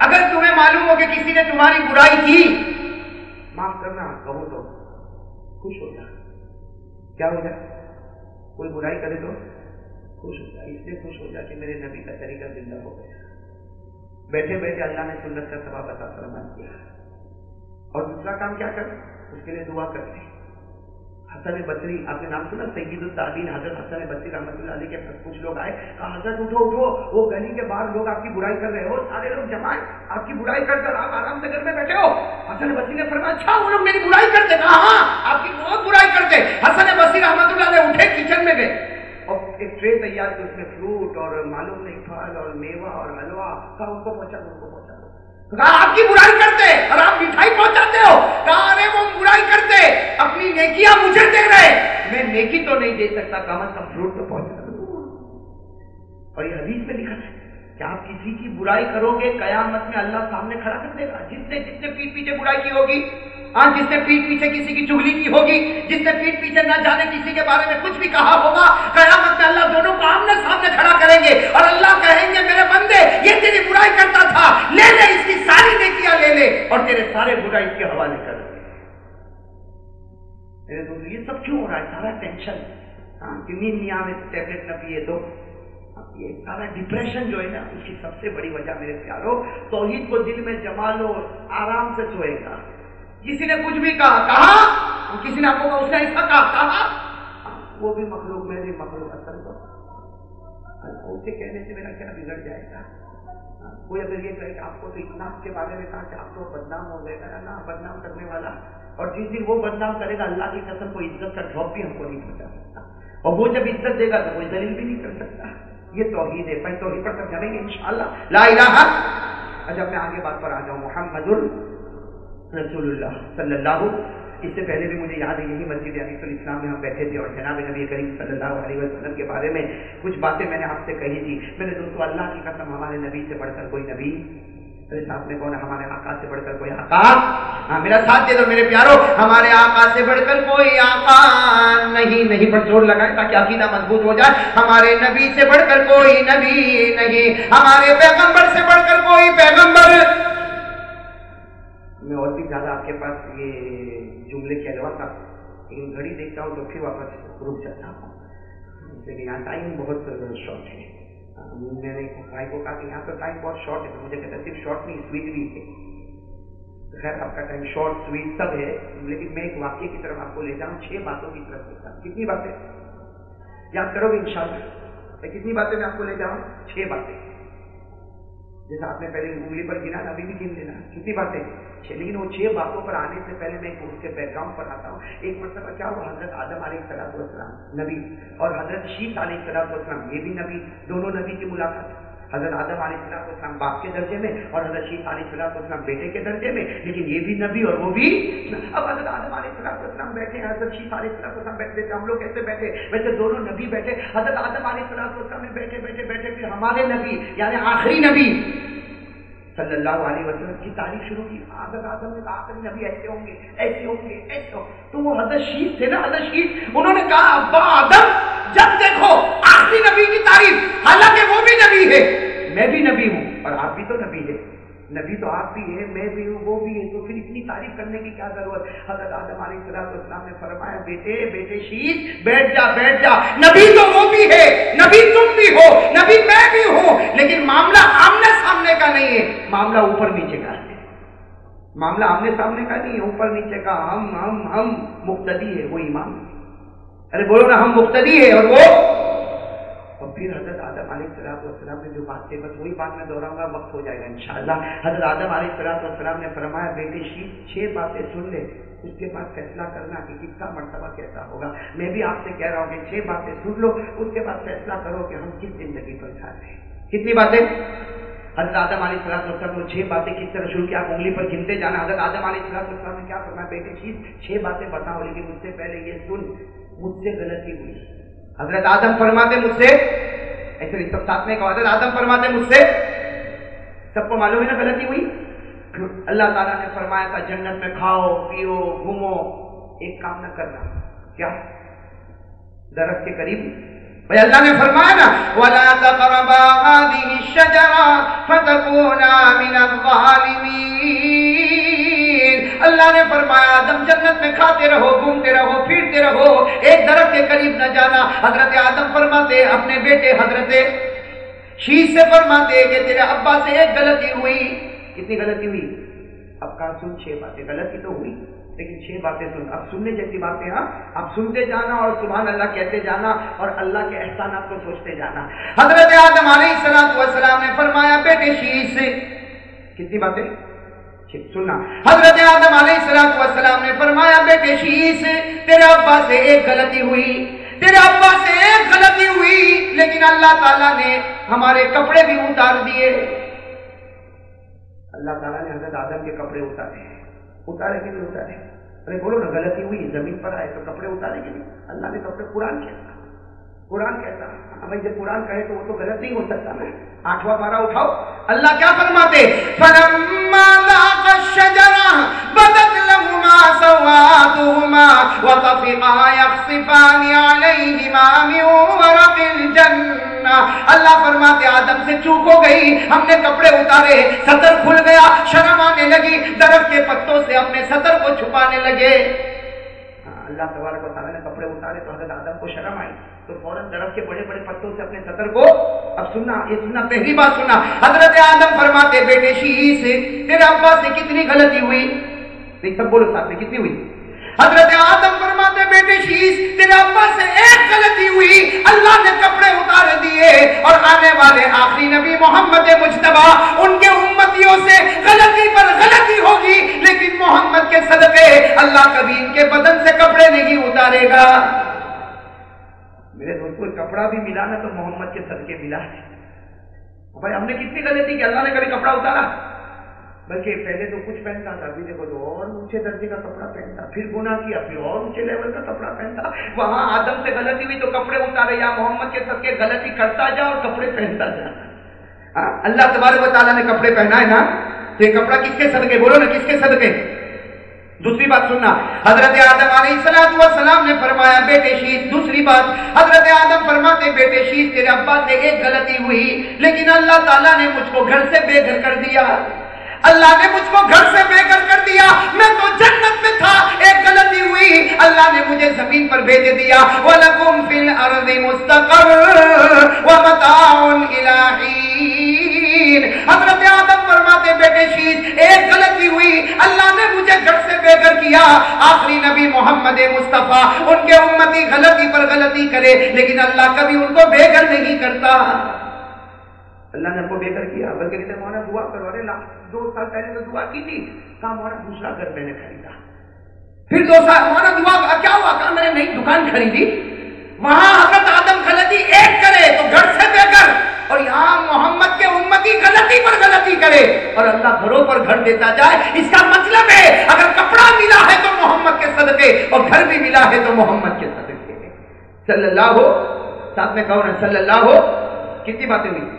اگر تمہیں معلوم ہو کہ کسی نے تمہاری برائی کی، معاف کرنا، کہو تو، خوش ہو جائے کیا ہو جائے؟ کوئی برائی کرے تو خوش ہو جائے، اس لیے خوش ہو جائے کہ میرے نبی کا طریقہ زندہ ہو گیا۔ بیٹھے بیٹھے اللہ نے سنت کا سباب عطا فرما کیا اور دوسرا کام کیا کر؟ اس کے لیے دعا کرتے ہیں۔ حسن بصری، آپ نے نام سنا، سید الدین حضرت حسن بصری رحمۃ اللہ علیہ کے پاس کچھ لوگ آئے، کہا، حضرت، اٹھو اٹھو، وہ گلی کے باہر لوگ آپ کی برائی کر رہے ہو، سارے لوگ جمائے آپ کی برائی کر کر آپ آرام سے گھر میں بیٹھے ہو۔ حسن بصری نے فرمایا اچھا وہ لوگ میری برائی کرتے، کہا ہاں آپ کی بہت برائی کرتے۔ حسن بصری رحمۃ اللہ علیہ اٹھے کچن میں گئے۔ اور ایک ٹرے تیار کی، اس میں فروٹ اور معلوم نہیں، پھل اور میوہ اور حلوا کہا، ان کو پہنچا، ان کو پہنچا۔ کہا، آپ کی برائی کرتے، اور آپ مٹھائی پہنچاتے ہو۔ کہا، ارے، وہ برائی کرتے، اپنی نیکیاں مجھے دے رہے۔ میں نیکی تو نہیں دے سکتا کم از کم فروٹ تو پہنچا دوں اور یہ حدیث میں لکھا ہے کہ آپ کسی کی برائی کرو گے، قیامت میں اللہ سامنے کھڑا کر دے گا۔ جس نے جس نے پیٹ پیچھے برائی کی ہوگی آج جس نے پیٹ پیچھے کسی کی چگلی کی ہوگی، جس نے پیٹ پیچھے نہ جانے کسی کے بارے میں کچھ بھی کہا ہوگا، قیامت میں اللہ دونوں کو آمنے سامنے کھڑا کریں گے اور اللہ کہیں گے، میرے بندے، یہ تیری برائی کرتا تھا، لے لے، اس کی ساری نیکیاں لے لے اور تیرے سارے برائی کے حوالے کر میرے دوست یہ سب کیوں ہو رہا ہے؟ سارا ٹینشن ہاں، نیند نہیں آ رہے نہ پیے دو یہ سارا ڈپریشن جو ہے نا، اس کی سب سے بڑی وجہ میرے پیاروں، توحید کو دل میں جما لو آرام سے سوئے گا۔ کسی نے کچھ بھی کہا کہا؟ اور کسی نے آپ کو اس نے ایسا کہا کہا؟ وہ بھی مخلوق، میں بھی مخلوق اثر کو۔ اسے کہنے سے میرا کیا بگڑ جائے گا؟ ہاں، کوئی اگر یہ کہے کہ آپ کو تو اتنا کے بارے میں کہا کہ آپ تو بدنام ہو گئے گا نا بدنام کرنے والا۔ اور جس دن وہ بدنام کرے گا، اللہ کی قسم کو عزت کا ڈراپ بھی ہم کو نہیں پہنچا سکتا۔ اور وہ جب عزت دے گا تو کوئی دلیل بھی نہیں کر سکتا۔ یہ توحید ہے پہلے توحید پر سمجھائیں گے انشاءاللہ۔ لا الہ اچھا میں آگے بات پر آ جاؤں۔ محمد رسول اللہ صلی اللہ اس سے پہلے بھی مجھے یاد ہے یہی مسجد علیف الاسلام میں ہم بیٹھے تھے اور جناب نبی کریم صلی اللہ علیہ وسلم کے بارے میں کچھ باتیں میں نے آپ سے کہی تھی۔ میں نے دوستوں اللہ کی قسم ہمارے نبی سے بڑھ کر کوئی نبی میرے ساتھ میں کون ہے؟ ہمارے آقا سے بڑھ کر کوئی آقا؟ ہاں میرا ساتھ دے دو میرے پیارو۔ ہمارے آقا سے بڑھ کر کوئی آقا نہیں نہیں، پر زور لگائے تاکہ عقیدہ مضبوط ہو جائے۔ ہمارے نبی سے بڑھ کر کوئی نبی نہیں۔ ہمارے پیغمبر سے بڑھ کر کوئی پیغمبر میں اور بھی زیادہ آپ کے پاس یہ جملے کہلوا تھا لیکن گھڑی دیکھتا ہوں تو پھر واپس رک جاتا ہوں۔ لیکن یہاں ٹائم بہت شارٹ ہے۔ میں نے بھائی کو کہا کہ یہاں تو ٹائم بہت شارٹ ہے۔ مجھے کہتا صرف شارٹ نہیں سویٹ بھی ہے۔ خیر، آپ کا ٹائم شارٹ سویٹ سب ہے۔ لیکن میں ایک واقعے کی طرف آپ کو لے جاؤں، چھ باتوں کی طرف لیتا کتنی باتیں؟ یاد کرو گے ان شاء اللہ کتنی باتیں میں آپ کو لے جاؤں؟ چھ باتیں۔ جیسا آپ نے پہلے انگلی پر گنا ابھی بھی گن لینا۔ کتنی باتیں۔ لیکن وہ چھ باتوں پر آنے سے پہلے میں اس کے بیک گراؤنڈ پر آتا ہوں۔ ایک مرتبہ کیا ہوا؟ حضرت آدم علیہ السلام والسلام نبی، اور حضرت شیخ علیہ السلام والسلام یہ بھی نبی، دونوں نبی کی ملاقات۔ حضرت آدم علیہ السلام والسلام باپ کے درجے میں اور حضرت شیخ علیہ السلام والسلام بیٹے کے درجے میں، لیکن یہ بھی نبی اور وہ بھی اب حضرت آدم علیہ السلام والسلام بیٹھے، حضرت شیخ علیہ السلام والسلام بیٹھے تھے ہم لوگ کیسے بیٹھے، ویسے دونوں نبی بیٹھے، حضرت آدم علیہ السلام والسلام میں بیٹھے بیٹھے بیٹھے، پھر ہمارے نبی یعنی آخری نبی صلی اللہ علیہ وسلم کی تعریف شروع کی۔ ہاں، حضرت آدم نے کہا کہ نبی ایسے ہوں گے، ایسے ہوں گے، ایسے ہوں تو وہ حضرت شیخ تھے نا، حضرت شیخ، انہوں نے کہا، ابا آدم، جب دیکھو آخری نبی کی تعریف حالانکہ وہ بھی نبی ہے میں بھی نبی ہوں اور آپ بھی تو نبی ہے نبی تو آپ بھی ہے میں بھی ہوں، وہ بھی ہے تو پھر اتنی تعریف کرنے کی کیا ضرورت؟ حضرت آدم علیہ السلام اسلام نے فرمایا، بیٹے بیٹے شیش، بیٹھ جا بیٹھ جا۔ نبی تو وہ بھی ہے، نبی تم بھی ہو، نبی میں بھی ہوں، لیکن معاملہ آمنے سامنے کا نہیں ہے۔ معاملہ اوپر نیچے کا ہے۔ معاملہ آمنے سامنے کا نہیں ہے، اوپر نیچے کا ہم ہم ہم مقتدی ہے وہ ایمان۔ ارے بولو نا، ہم مقتدی ہے اور وہ اور پھر حضرت آدم علیہ السلام والسلام نے جو بات کی بس وہی بات میں دوہراؤں گا، وقت ہو جائے گا انشاءاللہ۔ حضرت آدم علیہ السلام والسلام نے فرمایا، بیٹے شیخ چھ باتیں سن لے۔ اس کے بعد فیصلہ کرنا کہ کس کا مرتبہ کیسا ہوگا۔ میں بھی آپ سے کہہ رہا ہوں کہ چھ باتیں سن لو، اس کے بعد فیصلہ کرو کہ ہم کس زندگی پر جا رہے ہیں۔ کتنی باتیں؟ حضرت آدم علیہ السلام والسلام چھ باتیں کس طرح شروع کیا انگلی پر گنتے جانا۔ حضرت آدم علیہ السلام نے کیا فرمایا، بیٹے چیز چھ باتیں بتاؤ، لیکن اس سے پہلے یہ سن، مجھ سے غلطی ہوئی۔ حضرت آدم فرماتے مجھ سے، ایسے نہیں، سب ساتھ میں کہا، حضرت آدم فرماتے مجھ سے، سب کو معلوم ہے نا غلطی ہوئی؟ اللہ تعالیٰ نے فرمایا تھا، جنت میں کھاؤ، پیو، گھومو، ایک کام نہ کرنا۔ کیا؟ درخت کے قریب۔ بھائی اللہ نے فرمایا نا، وَلَا تَقْرَبَا هَذِهِ الشَّجَرَةَ فَتَكُونَا مِنَ الظَّالِمِينَ۔ اللہ نے فرمایا، آدم جنت میں کھاتے رہو، گھومتے رہو، پھرتے رہو، ایک درخت کے قریب نہ جانا. حضرت آدم فرماتے اپنے بیٹے حضرت شیش سے فرماتے کہ تیرے ابا سے ایک غلطی ہوئی۔ کتنی غلطی ہوئی؟ اب کہاں سن، چھ باتیں۔ غلطی تو ہوئی، لیکن چھ باتیں سن۔ اب سننے جیسی باتیں ہاں؟ اب سنتے جانا اور سبحان اللہ کہتے جانا اور اللہ کے احسانات کو سوچتے جانا۔ حضرت آدم علیہ السلام نے فرمایا، بیٹے شیش کتنی باتیں؟ سننا حضرت آدم علیہ السلام نے فرمایا، بیٹے شیش تیرے ابا سے ایک غلطی ہوئی۔ تیرے ابا سے ایک غلطی ہوئی، لیکن اللہ تعالیٰ نے ہمارے کپڑے بھی اتار دیے۔ اللہ تعالیٰ نے حضرت آدم کے کپڑے اتارے۔ اتارے کہ نہیں اتارے؟ ارے بولو نا، غلطی ہوئی، زمین پر آئے تو کپڑے اتارے کہ نہیں؟ اللہ نے کپڑے قرآن کہتا قرآن کہتا ہاں بھائی، جب قرآن کہے تو وہ تو غلط نہیں ہو سکتا نا۔ آٹھواں بارہ اٹھاؤ۔ اللہ کیا فرماتے؟ فلما ذاق الشجرة بدت لهما سواتهما وطفقا يخصفان عليهما من ورق الجنة. اللہ فرماتے، آدم سے چوک ہو گئی، ہم نے کپڑے اتارے، سطر کھل گیا، شرم آنے لگی، درخت کے پتوں سے اپنے سطر کو چھپانے لگے۔ ہاں، اللہ تبارک و تعالیٰ نے کپڑے اتارے تو حضرت آدم کو شرم آئی۔ تو فوراً درخت کے بڑے بڑے پتوں سے اپنے سطر کو، اب سننا، یہ سننا، پہلی بات سننا۔ حضرت آدم فرماتے، بیٹے شیعی سے تیرے ابا سے کتنی غلطی ہوئی؟ نہیں، سب بولو ساتھ میں، کتنی ہوئی؟ حضرت آدم فرماتے، بیٹے شیش تیرے ابا سے ایک غلطی ہوئی، اللہ نے کپڑے اتار دیے اور آنے والے آخری نبی محمد مجتبہ ان کے امتیوں سے غلطی پر غلطی ہوگی، لیکن محمد کے صدقے اللہ کبھی ان کے بدن سے کپڑے نہیں اتارے گا۔ میرے دوستوں کپڑا بھی ملا نا تو محمد کے صدقے ملا ہے۔ بھائی ہم نے کتنی غلطی کی؟ اللہ نے کبھی کپڑا اتارا؟ بلکہ پہلے تو کچھ پہنتا تھا ابھی دیکھو تو اور اونچے درجے کا کپڑا پہنتا پھر گنا کیا پھر اور اونچے لیول کا کپڑا پہنتا۔ وہاں آدم سے غلطی ہوئی تو کپڑے اتارے یا محمد کے سب کے غلطی کرتا جا اور کپڑے پہنتا جا۔ ہاں، اللہ تبارک و تعالیٰ نے کپڑے پہنا ہے نا؟ تو یہ کپڑا کس کے صدقے؟ بولو نا کس کے صدقے؟ دوسری بات سننا۔ حضرت آدم علیہ السلام نے فرمایا، بیٹے شیش دوسری بات۔ حضرت آدم فرماتے بیٹے شیش تیرے ابا سے ایک غلطی ہوئی، لیکن اللہ تعالیٰ نے مجھ کو گھر سے بے گھر کر دیا۔ اللہ نے مجھ کو گھر سے بے گھر کر دیا۔ میں تو جنت میں تھا، ایک غلطی ہوئی۔ اللہ نے مجھے زمین پر بھیج دیا۔ وَلَكُمْ فِي الْأَرْضِ مُسْتَقَرٌ وَمَتَاعٌ إِلَٰحِينَ حضرت اللہ نے مجھے گھر سے بے گھر کیا۔ آخری نبی محمد مصطفیٰ ان کے امتی غلطی پر غلطی کرے، لیکن اللہ کبھی ان کو بے گھر نہیں کرتا۔ اللہ نے ہم کو بے گھر کیا، بلکہ کہتے مولانا دعا کرو۔ ارے دو سال پہلے تو دعا کی تھی۔ کہا، مولانا، دوسرا گھر میں نے خریدا۔ پھر دو سال، مولانا، دعا، کیا ہوا؟ کہا، میں نے نئی دکان خریدی۔ وہاں حضرت آدم غلطی ایک کرے تو گھر سے بے گھر، اور یہاں محمد کے امتی غلطی پر غلطی کرے۔ اور اللہ گھروں پر گھر دیتا جائے۔ اس کا مطلب ہے، اگر کپڑا ملا ہے تو محمد کے صدقے، اور گھر بھی ملا ہے تو محمد کے صدقے۔ صلی اللہ ہو ساتھ میں کہو نا صلی اللہ ہو کتنی باتیں ہوئی؟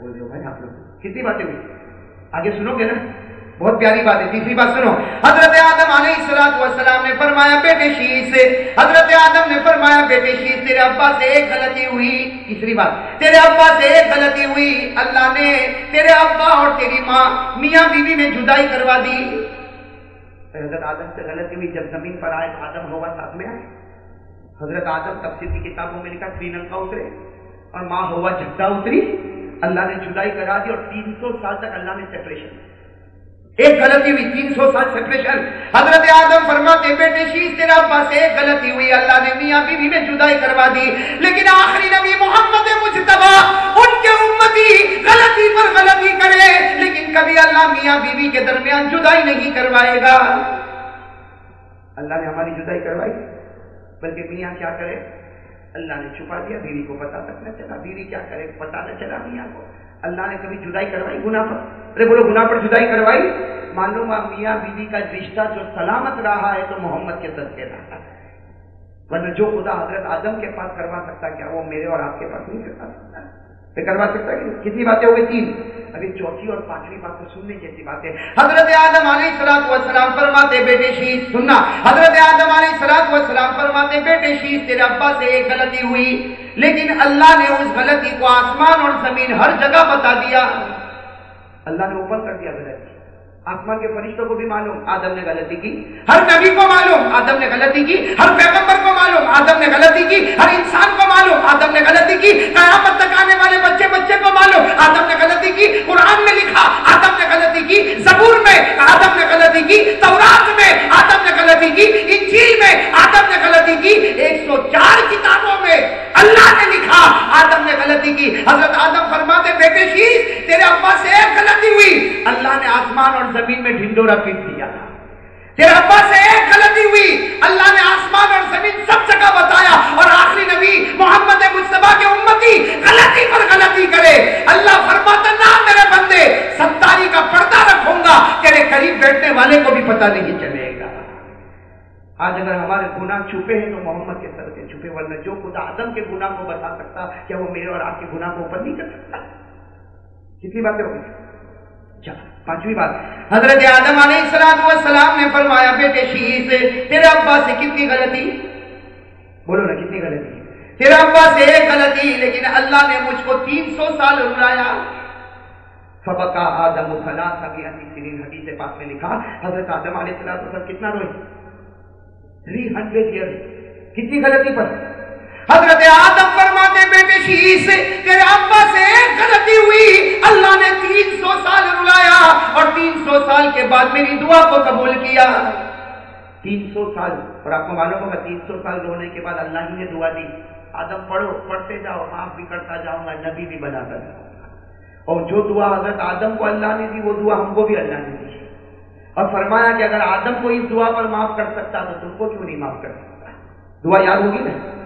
بول رہے ہو بھائی آپ لوگ۔ کتنی باتیں ہوئی؟ آگے سنو گے نا؟ بہت پیاری بات ہے، تیسری بات سنو۔ حضرت آدم علیہ السلام والسلام نے فرمایا، بیٹے شیش سے۔ حضرت آدم نے فرمایا، بیٹے شیش، تیرے ابا سے ایک غلطی ہوئی۔ تیسری بات، تیرے ابا سے ایک غلطی ہوئی۔ اللہ نے تیرے ابا اور تیری ماں، میاں بیوی میں جدائی کروا دی۔ حضرت آدم سے غلطی ہوئی، جب زمین پر آئے آدم ہوا ساتھ میں آئے۔ حضرت آدم تفسیر کی کتابوں میں لکھا سری لنکا اترے۔ اور ماں ہوا جگہ اتری۔ اللہ نے جدائی کرا دی اور تین سو سال تک اللہ نے سیپریشن ایک غلطی ہوئی، تین سو سال سیپریشن حضرت آدم فرماتے بیٹے، شیش تیرا ابا سے ایک غلطی ہوئی، اللہ نے میاں بیوی میں جدائی کروا دی۔ لیکن آخری نبی محمد مجتبہ ان کے امتی غلطی پر غلطی کرے، لیکن کبھی اللہ میاں بیوی کے درمیان جدائی نہیں کروائے گا۔ اللہ نے ہماری جدائی کروائی، بلکہ میاں کیا کرے؟ اللہ نے چھپا دیا، بیوی کو پتا تک نہ چلا۔ بیوی کیا کرے؟ پتا نہ چلا میاں کو۔ اللہ نے کبھی جدائی کروائی؟ گنا پر۔ ارے بولو گنا پر جدائی کروائی؟ معلوم میاں بیوی کا رشتہ جو سلامت رہا ہے تو محمد کے صدقے رہا ہے۔ ورنہ جو خدا حضرت آدم کے پاس کروا سکتا، کیا وہ میرے اور آپ کے پاس نہیں کروا سکتا؟ کروا سکتا ہے کتنی باتیں ہو گئی؟ تین۔ ابھی چوتھی اور پانچویں بات تو سننے جیسی باتیں حضرت آدم علیہ السلام والسلام فرماتے، بیٹے شیش سننا۔ حضرت آدم علیہ السلام والسلام فرماتے، بیٹے شیش تیرے ابا سے ایک غلطی ہوئی۔ لیکن اللہ نے اس غلطی کو آسمان اور زمین ہر جگہ بتا دیا۔ اللہ نے اوپر کر دیا غلطی۔ آسمان کے فرشتوں کو بھی معلوم آدم نے غلطی کی ہر نبی کو معلوم آدم نے غلطی کی ہر پیغمبر کو معلوم آدم نے غلطی کی ہر انسان کو معلوم آدم نے غلطی کی قیامت تک آنے والے بچے بچے کو معلوم آدم نے غلطی کی قرآن میں لکھا آدم نے غلطی کی زبور میں آدم نے غلطی کی تورات میں آدم نے غلطی کی انجیل میں آدم نے غلطی کی ایک سو چار کتابوں میں اللہ نے لکھا آدم نے غلطی کی حضرت آدم فرماتے بیٹے شیش تیرے ابا سے ایک غلطی ہوئی اللہ نے آسمان اور زمین میں ڈھنڈورا پیٹ دیا تھا۔ تیرے ابا سے ایک غلطی ہوئی۔ اللہ نے آسمان اور زمین سب جگہ بتایا اور آخری نبی محمد مصطفیٰ کے امتی غلطی پر غلطی کرے۔ اللہ فرماتا، نہ میرے بندے، ستاری کا پردہ رکھوں گا، تیرے قریب بیٹھنے والے کو بھی پتہ نہیں چلے گا۔ آج اگر ہمارے گناہ چھپے ہیں تو محمد کے سر کے چھپے، ورنہ جو خدا آدم کے گناہ کو بتا سکتا، کیا وہ میرے اور آپ کے گناہ کو اوپر نہیں کر سکتا؟ کتنی باتیں ہو گئی؟ اچھا، پانچویں بات۔ حضرت آدم علیہ السلام والسلام نے فرمایا، بیٹے شیش تیرے ابا سے کتنی غلطی؟ بولو نا، کتنی غلطی؟ تیرے ابا سے ایک غلطی، لیکن اللہ نے مجھ کو تین سو سال رلایا۔ فبکا آدم فلا سبھی سنین، حدیث پاک میں لکھا، حضرت آدم علیہ السلام کتنا روئے؟ تھری ہنڈریڈ ایئر کتنی غلطی پر؟ حضرت آدم پر فرماتے بیٹے شیش تیرے ابا سے ایک غلطی ہوئی۔ اللہ نے تین سو سال رلایا اور تین سو سال کے بعد میری دعا کو قبول کیا۔ تین سو سال، اور آپ کو معلوم ہوگا تین سو سال رونے کے بعد اللہ ہی نے دعا دی۔ آدم، پڑھو، پڑھتے جاؤ، معاف بھی کرتا جاؤں گا، نبی بھی بناتا جاؤں اور جو دعا حضرت آدم کو اللہ نے دی، وہ دعا ہم کو بھی اللہ نے دی۔ اور فرمایا کہ اگر آدم کو اس دعا پر معاف کر سکتا تو تم کو کیوں نہیں معاف کر سکتا؟ دعا یاد ہوگی نا؟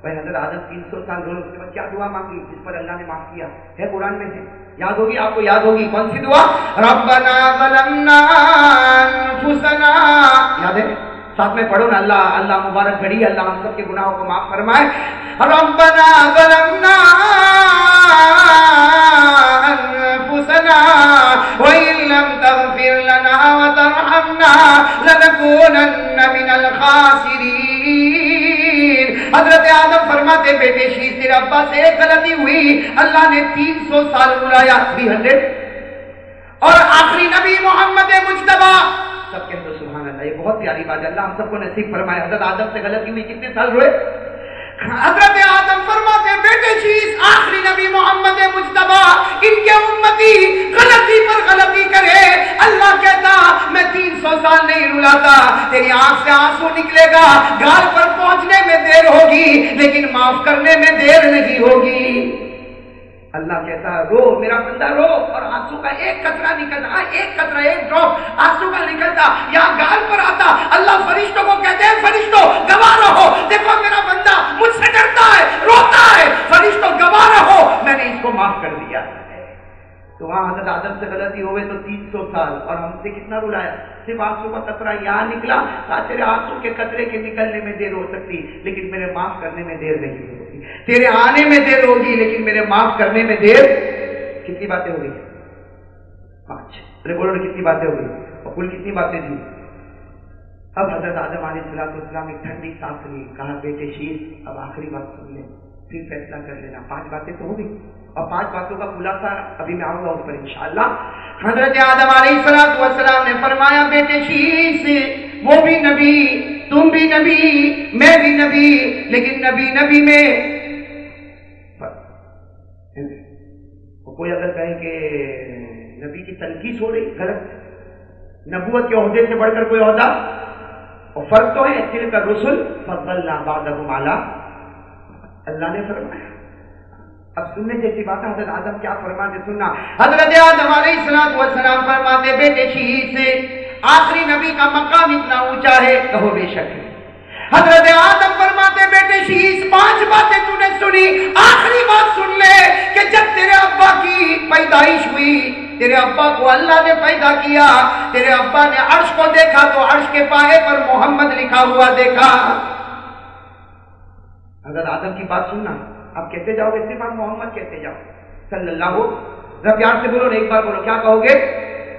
بھائی حضرت آدم تین سو سال روز اس کے بعد کیا دعا مانگی، جس پر اللہ نے معاف کیا۔ ہے قرآن میں ہے۔ یاد ہوگی؟ آپ کو یاد ہوگی؟ کون سی دعا؟ ربنا ظلمنا انفسنا۔ یاد ہے؟ ساتھ میں پڑھو نا، اللہ اللہ مبارک گھڑی اللہ ہم سب کے گناہوں کو معاف فرمائے۔ ربنا ظلمنا انفسنا وإن لم تغفر لنا وترحمنا لنكونن من الخاسرين حضرت آدم فرماتے، بیٹے، شیش تیرے ابا سے ایک غلطی ہوئی۔ اللہ نے تین سو سال بلایا تھری ہنڈریڈ۔ اور آخری نبی محمد مجتبہ سب کے اندر سبحان اللہ، یہ بہت پیاری بات ہے۔ اللہ ہم سب کو نصیب فرمائے۔ حضرت آدم سے غلطی ہوئی، کتنے سال روئے؟ حضرت آدم فرماتے بیٹے جی، چیز آخری نبی محمد مجتبہ، ان کے امتی غلطی پر غلطی کرے۔ اللہ کہتا، میں تین سو سال نہیں رلاتا، تیری آنکھ سے آنسو نکلے گا گال پر پہنچنے میں دیر ہوگی، لیکن معاف کرنے میں دیر نہیں ہوگی۔ اللہ کہتا رو، میرا بندہ رو. اور آنسو کا ایک قطرہ نکلتا ایک قطرہ، ایک ڈراپ، آنسو کا نکلتا، یا گال پر آتا، اللہ فرشتوں کو کہتے ہیں، فرشتوں، گواہ رہو، دیکھو میرا بندہ مجھ سے ڈرتا ہے، روتا ہے، فرشتوں، گواہ رہو. میں نے اس کو معاف کر دیا۔ تو وہاں حضرت آدم سے غلطی ہوئے تو تین سو سال، اور ہم سے کتنا رلایا صرف آنسو کا قطرہ یہاں نکلا تیرے آنسو کے قطرے کے نکلنے میں دیر ہو سکتی، لیکن میرے معاف کرنے میں دیر نہیں ہوگی تیرے آنے میں دیر ہوگی، لیکن میرے معاف کرنے میں دیر کتنی باتیں ہوگی پانچ۔ ارے بولو کتنی باتیں ہوگی اور کل کتنی باتیں تھی اب حضرت آدم علیہ السلام اسلام ایک ٹھنڈی سانس لی کہا، بیٹے شیر، اب آخری بات سن لیں پھر فیصلہ کر لینا۔ پانچ باتیں تو ہوگی اور پانچ باتوں کا خلاصہ ابھی میں آؤں گا اس پر انشاءاللہ۔ حضرت آدم علیہ السلام نے فرمایا، بیٹے شیر سے وہ بھی نبی، تم بھی نبی، میں بھی نبی، لیکن نبی نبی میں کوئی اگر کہے کہ نبی کی تنقید ہو رہی، غلط، نبوت کے عہدے سے بڑھ کر کوئی عہدہ، اور فرق تو ہے دل کا رسول فضل مالا اللہ نے فرمایا۔ اب سننے جیسی بات ہے، حضرت آدم کیا فرماتے، سننا۔ حضرت آدم علیہ السلام والسلام فرماتے بیٹے شہید سے آخری نبی کا مقام اتنا اونچا ہے، کہو بے شک۔ ہے حضرت آدم فرماتے بیٹے شیش پانچ باتیں تو نے سنی، آخری بات سن لے کہ جب تیرے ابا کی پیدائش ہوئی، تیرے ابا کو اللہ نے پیدا کیا، تیرے ابا نے عرش کو دیکھا تو عرش کے پائے پر محمد لکھا ہوا دیکھا۔ حضرت آدم کی بات سننا آپ کہتے جاؤ گے، صرف آپ محمد کہتے جاؤ۔ صلی اللہ ہو پیار سے بولو، ایک بار بولو، کیا کہو گے؟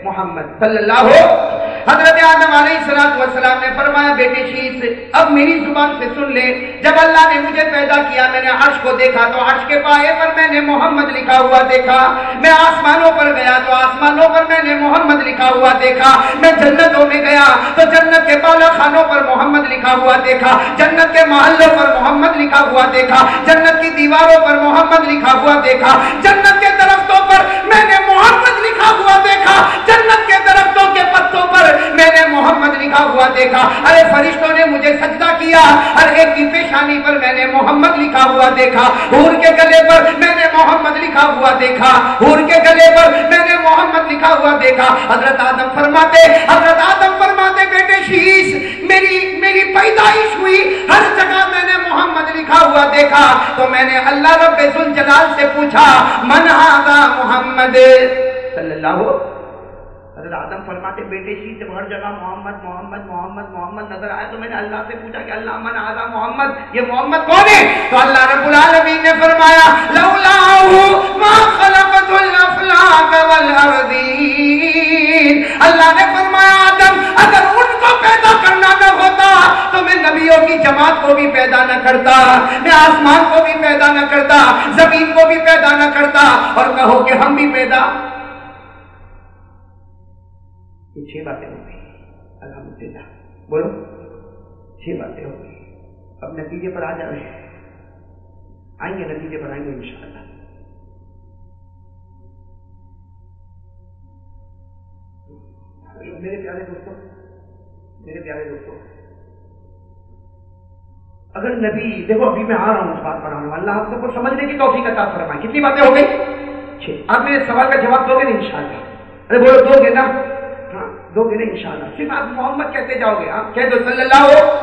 محمد، صلی اللہ ہو۔ حضرت آدم علیہ السلام والسلام نے فرمایا، بیٹے شیش اب میری زبان سے سن لے۔ جب اللہ نے مجھے پیدا کیا، میں نے عرش کو دیکھا تو عرش کے پائے پر میں نے محمد لکھا ہوا دیکھا۔ میں آسمانوں پر گیا تو آسمانوں پر میں نے محمد لکھا ہوا دیکھا۔ میں جنتوں میں گیا تو جنت کے بالا خانوں پر محمد لکھا ہوا دیکھا۔ جنت کے محلوں پر محمد لکھا ہوا دیکھا۔ جنت کی دیواروں پر محمد لکھا ہوا دیکھا۔ جنت کے درختوں پر میں نے محمد لکھا ہوا دیکھا۔ جنت کے درختوں کے پتوں پر میں نے محمد لکھا ہوا دیکھا۔ ارے فرشتوں نے مجھے سجدہ کیا۔ ہر ایک کی پیشانی پر میں نے محمد لکھا ہوا دیکھا۔ ہور کے گلے پر میں نے محمد لکھا ہوا دیکھا۔ ہور کے گلے پر میں نے محمد لکھا ہوا دیکھا۔ حضرت آدم فرماتے، حضرت آدم فرماتے، بیٹے شیش، میری میری پیدائش ہوئی۔ ہر جگہ میں نے محمد لکھا ہوا دیکھا۔ تو میں نے اللہ رب جلال سے پوچھا، من آدھا محمد؟ صلی اللہ حضرت آدم فرماتے بیٹے شی سے ہر جگہ محمد محمد محمد محمد نظر آئے تو میں نے اللہ سے پوچھا کہ اللہ من آدھا محمد، یہ محمد کون ہے؟ تو اللہ رب العالمین نے فرمایا لولاہو ما خلقت الافلاق والارضین۔ اللہ نے فرمایا، آدم، اگر ان کو پیدا کرنا نہ ہوتا تو میں نبیوں کی جماعت کو بھی پیدا نہ کرتا، میں آسمان کو بھی پیدا نہ کرتا، زمین کو بھی پیدا نہ کرتا، اور کہو کہ ہم بھی پیدا یہ چھ باتیں ہو گئی الحمد للہ بولو۔ چھ باتیں ہو گئی اب نتیجے پر آ جائے آئیں گے نتیجے پر آئیں گے انشاءاللہ۔ میرے پیارے دوستوں میرے پیارے دوستوں اگر نبی، دیکھو ابھی میں آ رہا ہوں اس بات پر آ رہا ہوں اللہ آپ سب کو سمجھنے کی توفیق عطا فرمائے۔ کتنی باتیں ہو گئی؟ چھ۔ آپ میرے سوال کا جواب دو گے نا انشاءاللہ۔ ارے بولو، دو گے نا۔ دو گے نا انشاءاللہ۔ صرف آپ محمد کہتے جاؤ گے، آپ کہہ دو صلی اللہ ہو،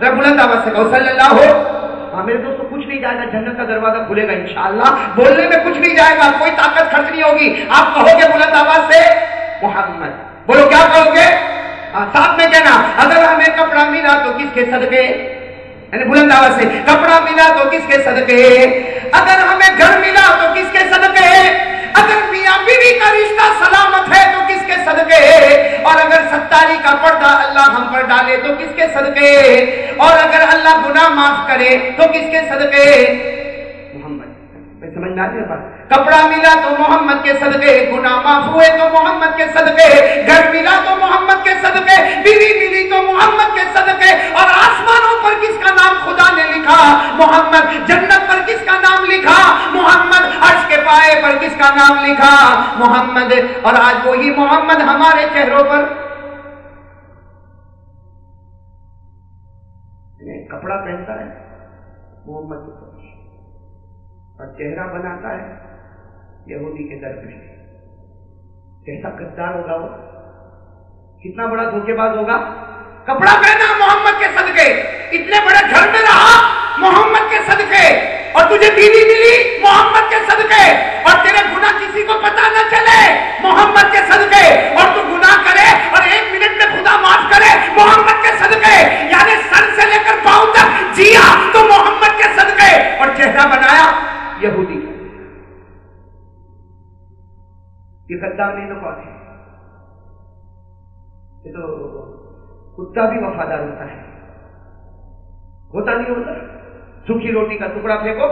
ذرا بلند آواز سے کہو صلی اللہ ہو۔ ہاں میرے دوستوں کچھ نہیں جائے گا، جنت کا دروازہ کھلے گا انشاءاللہ۔ بولنے میں کچھ نہیں جائے گا، کوئی طاقت خرچ نہیں ہوگی۔ آپ کہو گے بلند آواز سے، محمد۔ بولو، کیا کہو گے؟ ہاں، ساتھ میں کہنا، اگر ہمیں کپڑا ملا تو کس کے صدقے؟ یعنی بلند آواز سے، کپڑا ملا تو کس کے صدقے؟ اگر ہمیں گھر ملا تو کس کے صدقے؟ اگر میاں بیوی کا رشتہ سلامت ہے تو کس کے صدقے؟ اور اگر ستاری کا پردہ اللہ ہم پر ڈالے تو کس کے صدقے؟ اور اگر اللہ گناہ معاف کرے تو کس کے صدقے؟ سمجھ میں آتی ہے بات کپڑا ملا تو محمد کے صدقے، گناہ معاف ہوئے تو محمد کے صدقے، گھر ملا تو محمد کے صدقے، بیوی ملی تو محمد کے صدقے، اور آسمانوں پر کس کا نام خدا نے لکھا؟ محمد جنت پر کس کا نام لکھا؟ محمد عرش کے پائے پر کس کا نام لکھا؟ محمد، اور آج وہی محمد ہمارے چہروں پر۔ کپڑا پہنتا ہے، محمد کے اور چہرہ بناتا ہے یہودی کے در کیسا قدار ہوگا وہ؟ کتنا بڑا دھوکے باز ہوگا؟ کپڑا پہنا محمد کے صدقے۔ اتنے بڑے گھر میں رہا محمد کے صدقے۔ اور تجھے بیوی ملی محمد کے صدقے۔ اور تیرے گناہ کسی کو پتا نہ چلے محمد کے صدقے۔ اور تو گناہ کرے اور ایک منٹ میں خدا معاف کرے محمد کے صدقے۔ یعنی سر سے لے کر پاؤں تک جیا تو محمد کے صدقے۔ اور چہرہ بنایا یہودی یہ غدار تو کون ہے۔ یہ تو کتا بھی وفادار ہوتا ہے۔ ہوتا نہیں، ہوتا۔ سوکھی روٹی کا ٹکڑا پھینکو۔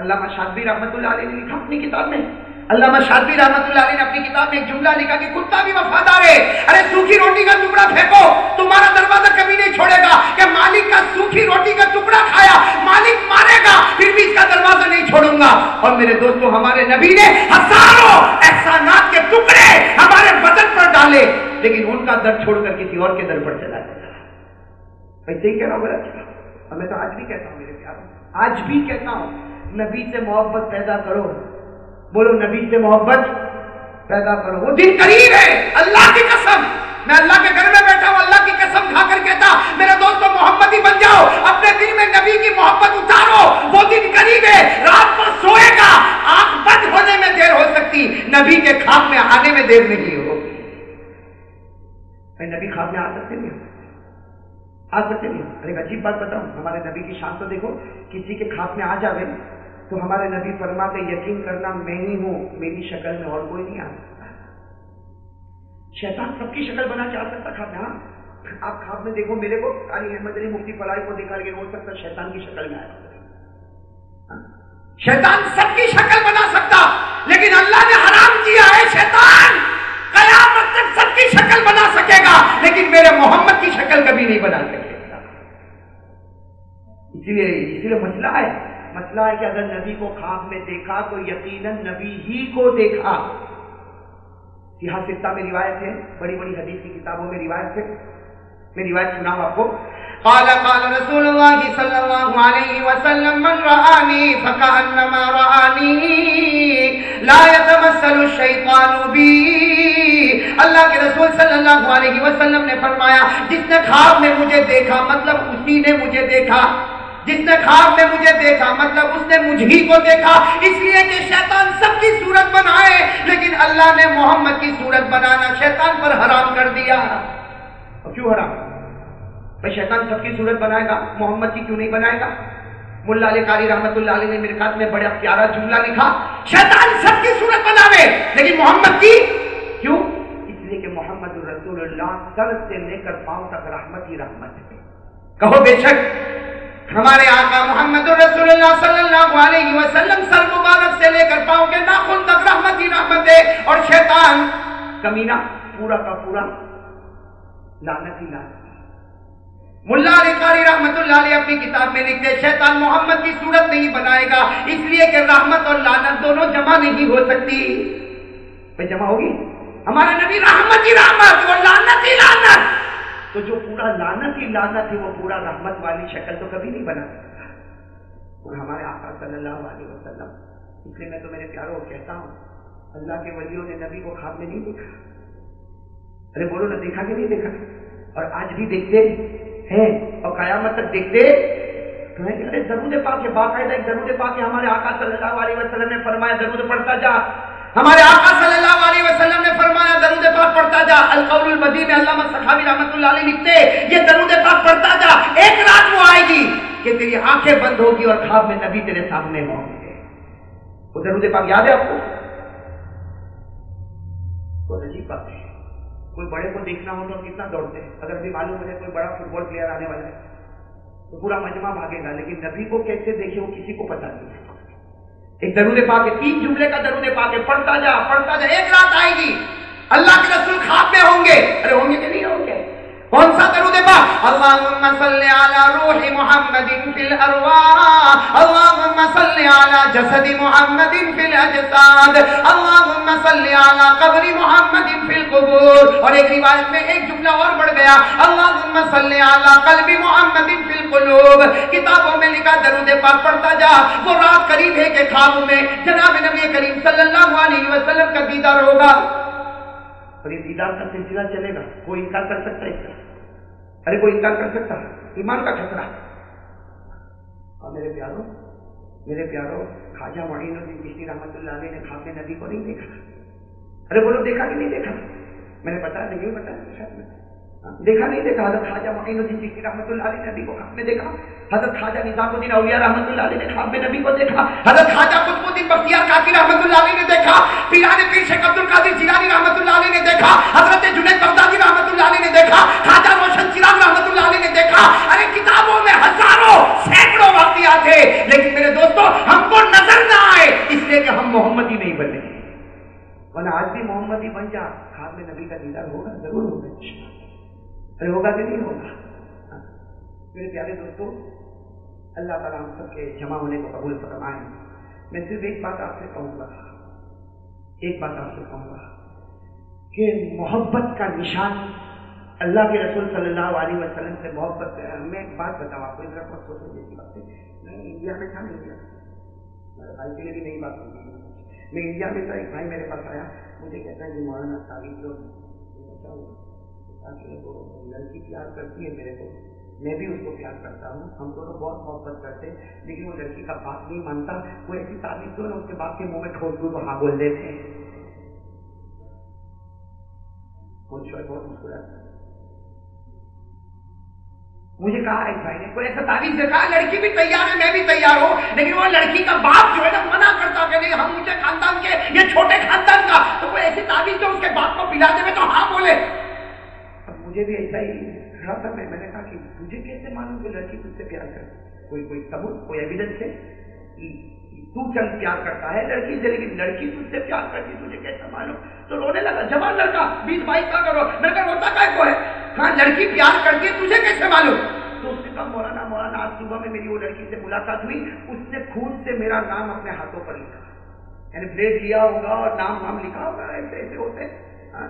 علامہ شادبی رحمت اللہ علیہ نے لکھا اپنی کتاب میں۔ علامہ شادبی رحمت اللہ علیہ نے اپنی کتاب میں ایک جملہ لکھا کہ کتا بھی وفادار ہے۔ ارے سوکھی روٹی کا ٹکڑا پھینکو۔ تمہارا دروازہ کبھی نہیں چھوڑے گا کہ مالک کا سوکھی روٹی کا ٹکڑا کھایا۔ مالک مارے گا، پھر بھی اس کا دروازہ نہیں چھوڑوں گا۔ اور میرے دوستوں ہمارے نبی نے ہزاروں احسانات کے ٹکڑے ہمارے بدن پر ڈالے، لیکن ان کا در چھوڑ کر کسی اور کے در پر چلا گیا۔ ایسے ہی کہہ رہا ہوں اور میں تو آج بھی کہتا ہوں، میرے پیاروں، آج بھی کہتا ہوں، نبی سے محبت پیدا کرو۔ بولو نبی سے محبت پیدا کرو۔ وہ دن قریب ہے۔ اللہ کی قسم۔ میں اللہ کے گھر میں بیٹھا ہوں۔ اللہ کی قسم کھا کر کہتا، میرے دوستوں محمد ہی بن جاؤ۔ اپنے دل میں نبی کی محبت اتارو۔ وہ دن قریب ہے۔ رات کو سوئے گا۔ آنکھ بند ہونے میں دیر ہو سکتی۔ نبی کے خواب میں آنے میں دیر نہیں ہو۔ میں نبی خواب میں آ سکتے نہیں آ سکتے نہیں ارے، عجیب بات بتاؤں۔ ہمارے نبی کی شان تو دیکھو، کسی کے خواب میں آ جاوے تو ہمارے نبی فرماتے یقین کرنا میں ہی ہوں، میری شکل میں اور کوئی نہیں آ سکتا۔ شیطان سب کی شکل بنا کے آ سکتا خواب ہاں؟ آپ خواب میں دیکھو، میرے کو علی احمد علی مفتی فلائی کو دکھا کے ہو سکتا، شیطان کی شکل میں آیا۔ ہاں؟ شیطان سب کی شکل بنا سکتا، لیکن اللہ نے حرام کیا ہے شیطان۔ قیامت تک سب کی شکل بنا سکے گا، لیکن میرے محمد کی شکل کبھی نہیں بنا سکے۔ گا اسی لیے اسی لیے مسئلہ ہے۔ مسئلہ ہے کہ اگر نبی کو خواب میں دیکھا تو یقیناً نبی ہی کو دیکھا۔ یہاں سکتا میں روایت ہے، بڑی بڑی حدیث کی کتابوں میں روایت ہے۔ میں روایت سناؤں آپ کو۔ قال قال رسول الله صلى الله عليه وسلم، من رآني فكأنما رآني لا يتمثل الشيطان بي اللہ کے رسول صلی اللہ علیہ وسلم نے فرمایا، جس نے خواب میں مجھے دیکھا مطلب اسی نے مجھے دیکھا۔ جس نے خواب میں مجھے دیکھا مطلب اس نے مجھ ہی کو دیکھا۔ اس لیے کہ شیطان سب کی صورت بنائے، لیکن اللہ نے محمد کی صورت بنانا شیطان پر حرام کر دیا۔ اور کیوں حرام؟ بھائی شیطان سب کی صورت بنائے گا، محمد کی کیوں نہیں بنائے گا؟ ملا علی قاری رحمت اللہ علیہ نے میرے میں بڑا پیارا جملہ لکھا، شیطان سب کی صورت بناوے، لیکن محمد کی؟ کیوں؟ اس لیے کہ محمد رسول اللہ سر سے لے کر پاؤں تک رحمت ہی رحمت ہے۔ کہو بے شک۔ ہمارے آقا محمد رسول اللہ صلی اللہ علیہ وسلم سر مبارک سے لے کر پاؤں کے ناخن تک رحمت ہی رحمت ہے اور شیطان کمینہ پورا کا پورا لانت ہی لانت ملا علی قاری رحمت اللہ علیہ اپنی کتاب میں لکھتے شیطان محمد کی صورت نہیں بنائے گا، اس لیے کہ رحمت اور لانت دونوں جمع نہیں ہو سکتی۔ بھائی جمع ہوگی؟ ہمارے نبی رحمت ہی رحمت وہ لانت ہی لانت تو جو پورا لانت ہی لانت ہے وہ پورا رحمت والی شکل تو کبھی نہیں بنا سکتا۔ اور ہمارے آقا صلی اللہ علیہ وسلم، اس لیے میں تو میرے پیاروں کو کہتا ہوں، اللہ کے ولیوں نے نبی کو خواب میں نہیں دیکھا۔ ارے بولو، نہ دیکھا کہ نہیں دیکھا؟ اور آج بھی دیکھتے ہیں اور قیامت تک دیکھتے ارے درود پاک ہے باقاعدہ، ایک درود پاک ہے ہمارے آقا صلی اللہ علیہ وسلم نے فرمایا، درود پڑھتا جا۔ ہمارے آقا صلی اللہ علیہ وسلم نے فرمایا، درود پاک پڑھتا جا۔ القول المدی میں علامہ سخاوی رحمۃ اللہ علیہ لکھتے، یہ درود پاک پڑھتا جا۔ ایک رات وہ آئے گی کہ تیری آنکھیں بند ہوگی اور خواب میں نبی تیرے سامنے ہوں گے۔ وہ درود پاک یاد ہے آپ کو؟ تو عجیب بات ہے۔ کوئی بڑے کو دیکھنا ہو تو کتنا دوڑتے ہیں۔ اگر بھی معلوم ہے کوئی بڑا فٹ بال پلیئر آنے والا ہے تو پورا مجمع بھاگے گا، لیکن نبی کو کیسے دیکھے وہ کسی کو پتا نہیں۔ ہے ایک درود پاک تین جملے کا درود پاک کے پڑھتا جا پڑھتا جا، ایک رات آئے گی۔ اللہ کے رسول خواب میں ہوں گے۔ ارے ہوں گے کہ نہیں ہوں گے؟ کون سا درود پاک؟ اللهم صل على روح محمد في الارواح. اللهم صل على جسد محمد في الاجساد. اللهم صل على قبر محمد في القبور. اور ایک روایت میں ایک جملہ اور بڑھ گیا. اللهم صل على قلب محمد في القلوب. کتابوں میں لکھا درود پاک پڑھتا جا. وہ رات قریب ہے کہ خواب میں جناب نبی کریم صلی اللہ علیہ وسلم کا دیدار ہوگا. اور یہ دیدار کا سلسلہ چلے گا. کوئی انکار کر سکتا ہے اس کا ارے کوئی انکار کر سکتا ایمان کا خطرہ اور میرے پیاروں میرے پیاروں، خواجہ معین الدین کشتی رحمۃ اللہ علیہ نے خواب نبی کو نہیں دیکھا۔ ارے بولو دیکھا کہ نہیں دیکھا؟ میں نے بتایا، نہیں بتایا، شاید میں دیکھا نہیں، دیکھا حضرت خواجہ معین الدین چشتی رحمۃ اللہ علیہ نبی کو خواب میں دیکھا، حضرت خواجہ نظام الدین اولیاء رحمۃ اللہ علیہ نے خواب میں نبی کو دیکھا، حضرت خواجہ قطب الدین بختیار کاکی رحمۃ اللہ علیہ نے دیکھا، پیران پیر شیخ عبد القادر جیلانی رحمۃ اللہ علیہ نے دیکھا، حضرت جنید بغدادی رحمۃ اللہ علیہ نے دیکھا، خواجہ روشن چراغ رحمۃ اللہ علیہ نے دیکھا۔ ارے کتابوں میں ہزاروں سینکڑوں واقعات ہیں، لیکن میرے دوستوں ہم کو نظر نہ آئے، اس لیے کہ ہم محمد ہی نہیں بنے۔ ورنہ آج بھی محمد ہی بن جا، خواب میں نبی کا دیدار ہوگا، ضرور ہوگا۔ ارے ہوگا کہ نہیں ہوگا میرے پیارے دوستوں اللہ تعالیٰ ہم سب کے جمع ہونے کو قبول فرمائیں میں صرف ایک بات آپ سے کہوں گا۔ ایک بات آپ سے کہوں گا۔ کہ محبت کا نشان اللہ کے رسول صلی اللہ علیہ وسلم سے محبت، میں ایک بات بتاؤں آپ کو اس طرح سوچیں جیسی بات میں انڈیا میں تھا نہیں انڈیا بھائی کے لیے بھی نئی بات ہوگی میں انڈیا میں تھا، ایک بھائی میرے پاس آیا، مجھے کہتا ہے کہ مولانا تعلیم جو لڑکی پیار کرتی ہے میرے کو، میں بھی اس کو پیار کرتا ہوں۔ ہم دونوں بہت محبت کرتے لیکن وہ لڑکی کا بات نہیں مانتا، وہ ایسی تعلیم تو اس کے باپ کے منہ میں ٹھوس دوں تو ہاں بول دیتے ہیں۔ بہت مسکراتا مجھے کہا ایک بھائی نے، کوئی ایسا تعویذ سے کہا لڑکی بھی تیار ہے، میں بھی تیار ہوں، لیکن وہ لڑکی کا باپ جو ہے نا، منع کرتا کہ نہیں، ہم اونچے خاندان کے، یہ چھوٹے خاندان کا۔ تو کوئی ایسی تعویذ جو اس کے باپ کو پلا دے تو ہاں بولے۔ مجھے بھی ایسا ہی رہا تھا، میں میں نے کہا کہ مجھے کیسے معلوم کہ لڑکی تجھ سے پیار کرتی کوئی کوئی ثبوت، کوئی ایویڈنس ہے تو چل پیار کرتا ہے لڑکی سے، لیکن لڑکی تجھ سے پیار کرتی تجھے کیسا معلوم؟ تو رونے لگا، جوان لڑکا، بیس بائیس کا کرو میں کہا، روتا کا کو ہے۔ ہاں لڑکی پیار کرتی ہے؟ تجھے کیسے معلوم؟ تو اس نے کہا، مولانا مولانا، آج صبح میں میری وہ لڑکی سے ملاقات ہوئی۔ اس نے خون سے میرا نام اپنے ہاتھوں پر لکھا۔ یعنی بلیڈ لیا ہوگا اور نام نام لکھا ہوگا، ایسے ایسے ہوتے۔ ہیں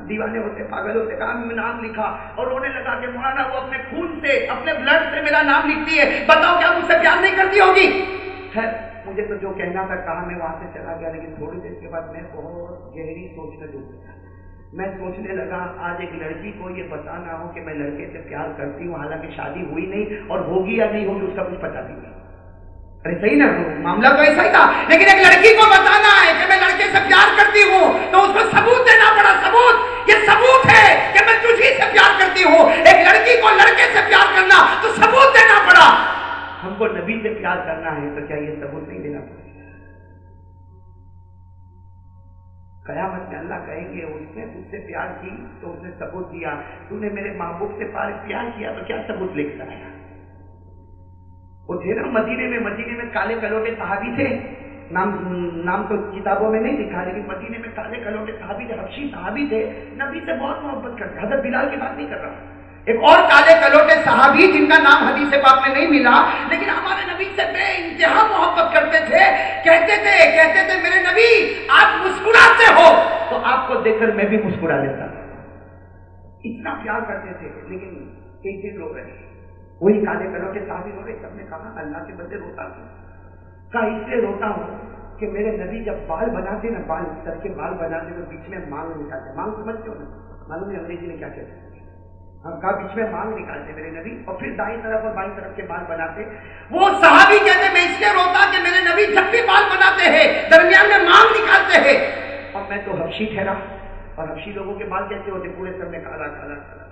دیوانے ہوتے، پاگل ہوتے، کہا، میں نام لکھا اور رونے لگا کہ مولانا وہ اپنے خون سے، اپنے بلڈ سے میرا نام لکھتی ہے۔ بتاؤ کیا مجھ سے پیار نہیں کرتی ہوگی؟ خیر، مجھے تو جو کہنا تھا، کہا، میں وہاں سے چلا گیا، لیکن تھوڑی دیر کے بعد میں بہت گہری سوچ میں ڈوب گیا۔ میں سوچنے لگا، آج ایک لڑکی کو یہ بتانا ہو کہ میں لڑکے سے پیار کرتی ہوں، حالانکہ شادی ہوئی نہیں اور ہوگی یا نہیں ہوگی، اس کا کچھ پتا نہیں۔ ارے صحیح نا معاملہ تو ایسا ہی تھا۔ لیکن ایک لڑکی کو بتانا ہے کہ میں لڑکے سے پیار کرتی ہوں تو اس کو ثبوت دینا پڑا، ثبوت۔ یہ ثبوت ہے کہ میں تجھی سے پیار کرتی ہوں۔ ایک لڑکی کو لڑکے سے پیار کرنا تو ثبوت دینا پڑا۔ ہم کو نبی سے پیار کرنا ہے تو کیا یہ ثبوت نہیں دینا پڑا؟ قیامت میں اللہ کہیں گے، اس نے تجھ سے پیار کی تو اس نے ثبوت دیا۔ تو نے میرے محبوب سے پیار کیا تو کیا ثبوت لکھتا ہے وہ تھے نا مدینے میں مدینے میں کالے کلو کے صحابی تھے۔ نام نام تو کتابوں میں نہیں لکھا، لیکن مدینے میں کالے کلو کے صحابی تھے، حبشی صحابی تھے۔ نبی سے بہت محبت کرتے، حضرت بلال کی بات نہیں کر رہا ایک اور کالے کلوٹے صحابی جن کا نام حدیث پاک میں نہیں ملا، لیکن ہمارے نبی سے بے انتہا محبت کرتے تھے۔ کہتے تھے کہتے تھے، میرے نبی، آپ مسکراتے ہو۔ تو آپ کو دیکھ کر میں بھی مسکرا لیتا۔ اتنا پیار کرتے تھے، لیکن ایک دن رو رہے۔ وہی کالے کلوٹے صحابی رو رہے سب نے کہا، اللہ کے بندے روتا کیوں کہا، اس لیے روتا ہوں کہ میرے نبی جب بال بناتے نا، بال، سر کے بال بناتے، تو بیچ میں مانگ نکالتے مانگ سمجھتے ہو نا؟ معلوم ہے انگریزی میں کیا کہتے ہیں؟ ہم کہا، بیچ میں مانگ نکالتے میرے نبی۔ اور پھر دائیں طرف اور بائیں طرف کے بال بناتے۔ وہ صحابی کہتے میں اس لیے روتا کہ میرے نبی جب بھی بال بناتے ہیں، درمیان میں مانگ نکالتے ہیں۔ اور میں تو حبشی ٹھہرا۔ اور حبشی لوگوں کے بال کیسے ہوتے؟ پورے سر میں کالا کالا کالا۔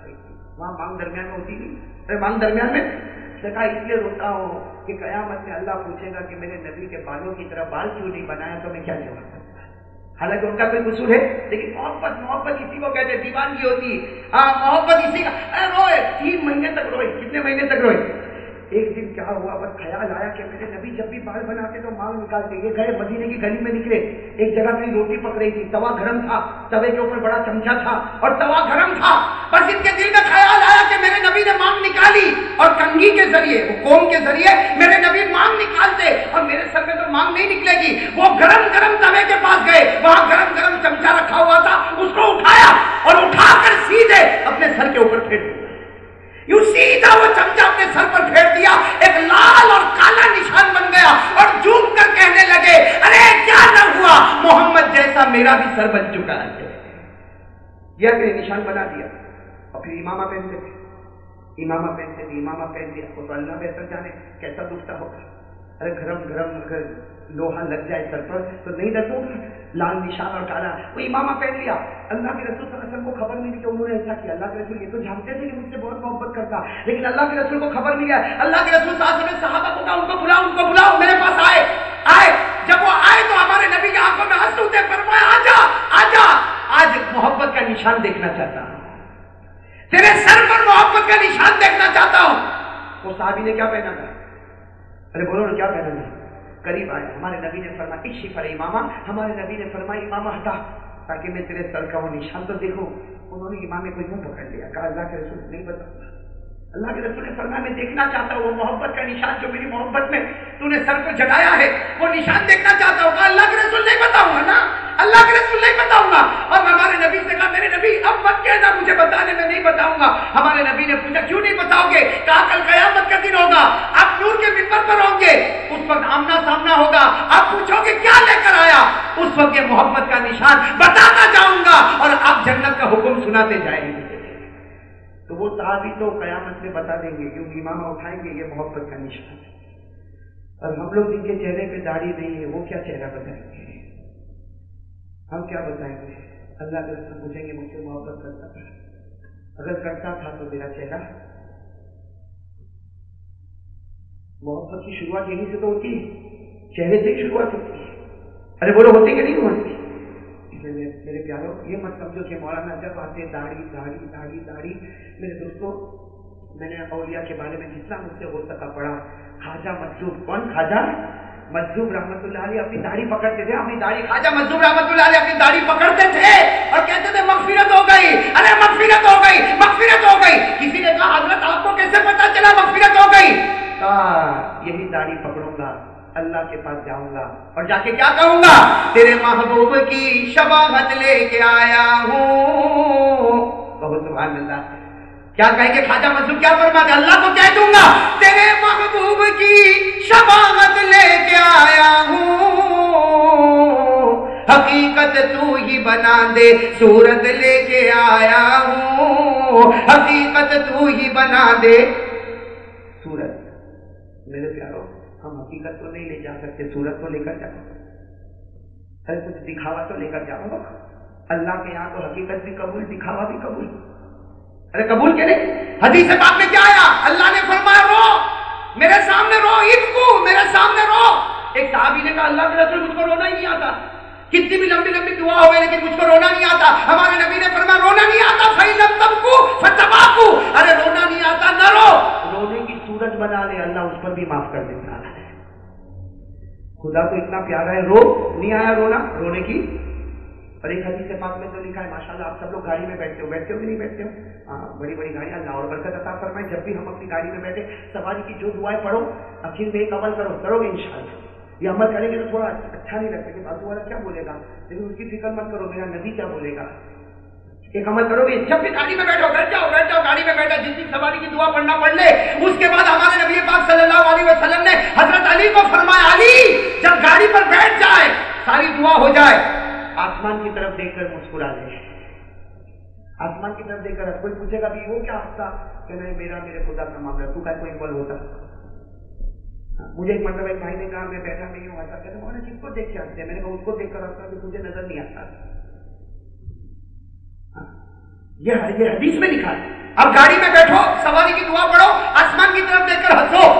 وہاں مانگ درمیان میں ہوتی نہیں ارے مانگ درمیان میں؟ کہا، اس لیے روتا ہوں کہ قیامت میں اللہ پوچھے گا کہ میرے نبی کے بالوں کی طرح بال کیوں نہیں بنایا، تو میں کیا جواب حالانکہ ان کا کوئی قصور ہے، لیکن محبت محبت اسی کو کہتے دیوان کی ہوتی ہاں محبت اسی کا۔ روئے، تین مہینے تک روئے۔ کتنے مہینے تک روئے؟ ایک دن کیا ہوا، بس خیال آیا کہ میرے نبی جب بھی بال بناتے تو مانگ نکالتے یہ گئے مدینے کی گلی میں نکلے۔ ایک جگہ کہیں روٹی پک رہی تھی۔ توا گرم تھا۔ توے کے اوپر بڑا چمچا تھا اور توا گرم تھا۔ بس ان کے دل میں خیال آیا کہ میرے نبی نے مانگ نکالی۔ اور کنگھی کے ذریعے، وہ کے ذریعے میرے نبی مانگ نکالتے۔ اور میرے سر میں تو مانگ نہیں نکلے گی۔ وہ گرم گرم توے کے پاس گئے۔ وہاں گرم گرم چمچا رکھا ہوا تھا۔ اس کو اٹھایا اور اٹھا کر سیدھے اپنے سر کے اوپر پھینک یوں سیدھا وہ چمچا اپنے سر پر پھیر دیا، ایک لال اور کالا نشان بن گیا اور جھوم کر کہنے لگے، ارے کیا نہ ہوا، محمد جیسا میرا بھی سر بن چکا ہے۔ یہ کہ نشان بنا دیا۔ اور پھر امامہ پہنتے تھے۔ امامہ پہنتے تھے، امامہ پہن دیا۔ وہ تو اللہ بہتر جانے، کیسا دکھتا ہوگا۔ ارے گرم گرم اگر لوہا لگ جائے سر پر، تو نہیں ڈرتا لال نشان اور کالا، وہ امامہ پہن لیا۔ اللہ کے رسول صلی اللہ علیہ وسلم کو خبر ملی کہ انہوں نے ایسا کیا۔ اللہ کے رسول یہ تو جانتے تھے کہ مجھ سے بہت محبت کرتا، لیکن اللہ کے رسول کو خبر مل گیا اللہ کے رسول صلی اللہ علیہ وسلم صحابہ کو کہا، ان کو بلاؤ، ان کو بلاؤ، میرے پاس آئے۔ آئے۔ جب وہ آئے تو ہمارے نبی کی آنکھوں میں ہنس ہوتے فرمایا، آ جا آ جا۔ آج محبت کا نشان دیکھنا چاہتا ہوں۔ تیرے سر پر محبت کا نشان دیکھنا چاہتا ہوں۔ وہ صحابی نے کیا پہنا تھا؟ ارے بولو نا کیا پہنا تھا؟ قریب آئے۔ ہمارے نبی نے فرمایا اکشی پر امامہ ہمارے نبی نے فرمایا، امامہ ہٹا تاکہ میں تیرے سر کا وہ نشان تو دیکھوں۔ انہوں نے امام کو یوں پکڑ لیا، کہا، اللہ کے رسول، نہیں بتا اللہ کے رسول نے فرمایا، میں دیکھنا چاہتا ہوں، وہ محبت کا نشان جو میری محبت میں تو نے سر کو جگایا ہے، وہ نشان دیکھنا چاہتا ہوں۔ کہا اللہ کے رسول نہیں بتاؤں گا نا؟ اللہ کے رسول نہیں بتاؤں گا۔ اور ہمارے نبی سے کہا، میرے نبی، اب مت کہنا، مجھے بتانے میں نہیں بتاؤں گا۔ ہمارے نبی نے پوچھا، کیوں نہیں بتاؤ گے؟ کہا، کل قیامت کا دن ہوگا۔ آپ نور کے ممبر پر ہوں گے۔ اس وقت آمنا سامنا ہوگا۔ آپ پوچھو گے، کیا لے کر آیا؟ اس وقت یہ محبت کا نشان بتاتا جاؤں گا اور آپ جنت کا حکم سناتے جائیں گے۔ تو وہ صحابی تو قیامت میں بتا دیں گے کیونکہ امامہ اٹھائیں گے، یہ محبت کا نشان ہے۔ اور ہم لوگ جن کے چہرے پہ داڑھی نہیں ہے، وہ کیا چہرہ بتائیں گے؟ ہم کیا بتائیں گے؟ اللہ کے رسول پوچھیں گے، مجھ سے محبت کرتا تھا۔ اگر کرتا تھا تو میرا چہرہ۔ محبت کی شروعات یہیں سے تو ہوتی ہے، چہرے سے ہی شروعات ہوتی ہے۔ ارے بولو ہوتی کہ نہیں ہوتی میرے میرے پیاروں، یہ مت سمجھو کہ مولانا جب آتے داڑھی داڑھی داڑھی داڑھی، میرے دوستوں میں نے اولیاء کے بارے میں جتنا مجھ سے ہو سکا پڑھا، خواجہ مجذوب کون خواجہ؟ مجذوب رحمت اللہ علیہ اپنی داڑھی پکڑتے تھے، اپنی داڑھی، خواجہ مجذوب رحمت اللہ علیہ اپنی داڑھی پکڑتے تھے اور کہتے تھے مغفرت ہو گئی، ارے مغفرت ہو گئی، مغفرت ہو گئی۔ کسی نے کہا، حضرت آپ کو کیسے پتا چلا مغفرت ہو گئی؟ کہا، یہی داڑھی پکڑوں گا۔ اللہ کے پاس جاؤں گا اور جا کے کیا کہوں گا؟ تیرے محبوب کی شباہت لے کے آیا ہوں۔ بہت سبحان اللہ۔ کیا کہیں گے خواجہ منصور، کیا فرما دے؟ اللہ کو کہہ دوں گا، تیرے محبوب کی شباہت لے کے آیا ہوں۔ حقیقت تو ہی بنا دے، صورت لے کے آیا ہوں۔ حقیقت تو ہی بنا دے۔ صورت، میرے پیاروں حقیقت تو نہیں لے جا سکتے، صورت تو لے کر جاؤ ارے کچھ دکھاوا تو لے کر جاؤ۔ اللہ کے یہاں تو حقیقت بھی قبول، دکھاوا بھی قبول۔ ارے قبول کے نہیں حدیث پاک میں کیا آیا؟ اللہ نے فرمایا، رو۔ میرے سامنے رو، عید کو۔ میرے سامنے رو۔ ایک صحابی نے کہا، اللہ کے رسول، مجھ کو رونا ہی نہیں آتا۔ کتنی بھی لمبی لمبی دعا ہوئے لیکن مجھ کو رونا نہیں آتا۔ ہمارے نبی نے فرمایا، رونا نہیں آتا۔ فیلم کو ارے، رونا نہیں آتا، نہ رو۔ رونے کی صورت بنا لے، اللہ اس پر بھی معاف کر دیتا ہے۔ خدا تو اتنا پیارا ہے، رو، نہیں آیا رونا؟ رونے کی؟ اور ایک حدیث پاک میں تو لکھا ہے، ماشاءاللہ آپ سب لوگ گاڑی میں بیٹھتے ہو بیٹھتے ہو کہ نہیں بیٹھتے ہو؟ ہاں بڑی بڑی گاڑی اللہ اور برکت عطا فرمائے، جب بھی ہم اپنی گاڑی میں بیٹھے، سواری کی جو دعائیں پڑھو، آخر میں ایک عمل کرو کرو گے انشاءاللہ۔ یہ عمل کریں گے تو تھوڑا اچھا نہیں لگتا کہ بازو والا کیا بولے گا؟ لیکن اس کی فکر مت کرو، میرا نبی کیا بولے گا؟ ایک عمل کرو گے، جب بھی گاڑی میں بیٹھو بیٹھ جاؤ بیٹھ جاؤ، گاڑی میں بیٹھا جتنی سواری کی دعا پڑھنا پڑھ لے، اس کے بعد ہمارے نبی پاک صلی اللہ علیہ وسلم نے حضرت علی کو فرمایا، علی، جب گاڑی پر بیٹھ جائے، ساری دعا ہو جائے. آسمان کی طرف دیکھ کر مسکرا لے آسمان کی طرف دیکھ کر کوئی پوچھے گا بھی، وہ کیا ہفتہ کہ نہیں، میرا، میرے خدا کا معاملہ تو کا کوئی بل ہوتا؟ مجھے ایک مطلب ایک بھائی نے کہا، میں بیٹھا نہیں ہوں، ایسا کہتے ہیں کس کو دیکھ کے ہنستے ہیں میں نے کہا، اس کو دیکھ کر ہنستا کہ مجھے نظر نہیں آتا۔ یہ یہ حدیث میں لکھا ہے۔ اب گاڑی میں بیٹھو، سواری کی دعا پڑھو، آسمان کی طرف دیکھ کر ہنسو۔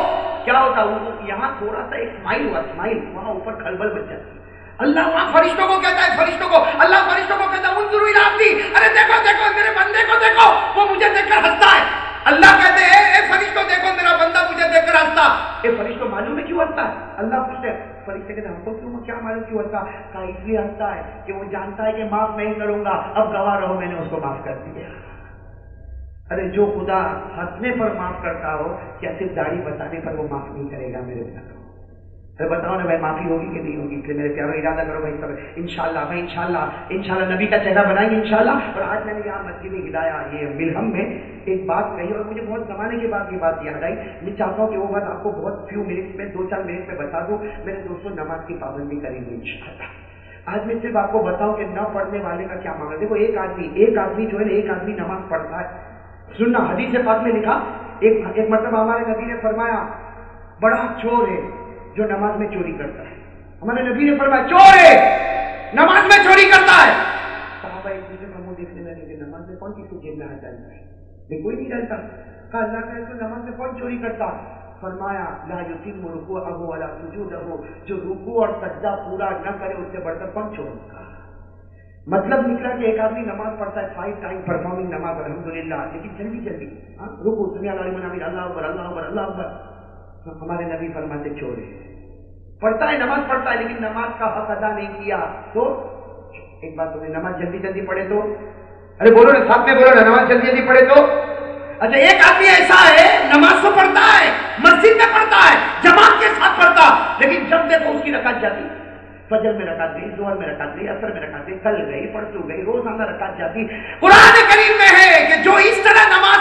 کیا ہوتا یہاں تھوڑا سا ایک اسمائل ہوا اسمائل وہاں اوپر کھلبل بچ جاتی اللہ وہاں فرشتوں کو کہتا ہے، فرشتوں کو، اللہ فرشتوں کو کہتا ہے انظروا الى عبدی۔ ارے دیکھو دیکھو، میرے بندے کو دیکھو۔ وہ مجھے دیکھ کر ہنستا ہے۔ اللہ کہتے ہیں، اے فرشتوں دیکھو، میرا بندہ مجھے دیکھ کر ہنستا۔ اے فرشتوں، معلوم ہے کیوں ہنستا ہے؟ اللہ پوچھتے ہیں فرشتے کہتے ہم کو کیوں کیا معلوم کیوں ہنستا کہا اس لیے ہنستا ہے کہ وہ جانتا ہے کہ معاف نہیں کروں گا۔ اب گواہ رہو، میں نے اس کو معاف کر دیا۔ ارے، جو خدا ہنسنے پر معاف کرتا ہو، کیا صرف داڑھی بتانے پر وہ معاف نہیں کرے گا میرے ساتھ پھر بتاؤ نا بھائی معافی ہوگی کہ نہیں ہوگی؟ اس لیے میرے پیاروں ارادہ کرو بھائی سب ان شاء اللہ بھائی ان شاء اللہ ان شاء اللہ نبی کا چہرہ بنائیں گے ان شاء اللہ اور آج میں نے یہاں مسجد ہدایا یہ ملہم میں ایک بات کہی اور مجھے بہت زمانے کے بعد یہ بات یاد آئی۔ میں چاہتا ہوں کہ وہ بات آپ کو بہت فیو منٹس میں، دو چار منٹ میں بتا دوں۔ میرے دوستوں نماز کی پابندی کریں گے ان شاء اللہ آج میں صرف آپ کو بتاؤں کہ نہ پڑھنے والے کا کیا معاملہ۔ دیکھو، ایک آدمی ایک آدمی جو ہے نا، ایک آدمی نماز پڑھتا ہے۔ سننا، حدیث پاک میں لکھا، ایک ایک مطلب ہمارے نبی نے فرمایا، بڑا چور ہے۔ جو نماز میں چوری کرتا ہے۔ ہمارے نبی نے فرمایا چور ہے نماز میں چوری کرتا ہے۔ صحابہ ایک دوسرے کا منہ دیکھنے لگے کہ نماز میں کون کس کو جیب میں ہاتھ ڈالتا ہے میں کوئی نہیں ڈالتا کہا، اللہ کا تو نماز میں کون چوری کرتا؟ فرمایا، لا یتیم رکوع ابو والا سجود ابو جو رکوع اور سجدہ پورا نہ کرے، اس سے بڑھ کر کون چور کا مطلب نکلا کہ ایک آدمی نماز پڑھتا ہے فائیو ٹائم پرفارمنگ نماز، الحمدللہ، لیکن جلدی جلدی ہاں رکو سمی اللہ علیہ اللہ اکبر اللہ اکبر اللہ اکبر۔ ہمارے نبی فرماتے چور ہے پڑھتا ہے، نماز پڑھتا ہے، لیکن نماز کا حق ادا نہیں کیا۔ تو ایک بات تمہیں نماز جلدی جلدی پڑھے تو؟ ارے بولو نا، ساتھ میں بولو نا، نماز جلدی جلدی پڑھے تو؟ اچھا ایک آدمی ایسا ہے، نماز تو پڑھتا ہے، مسجد میں پڑھتا ہے، جماعت کے ساتھ پڑھتا، لیکن جب دیکھو اس کی رکعت جاتی۔ فجر میں رکعت گئی زہر میں رکعت گئی اثر میں رکعت گئی، کل گئی، پرسوں گئی، روزانہ رکعت جاتی۔ قرآن کریم میں ہے کہ جو اس طرح نماز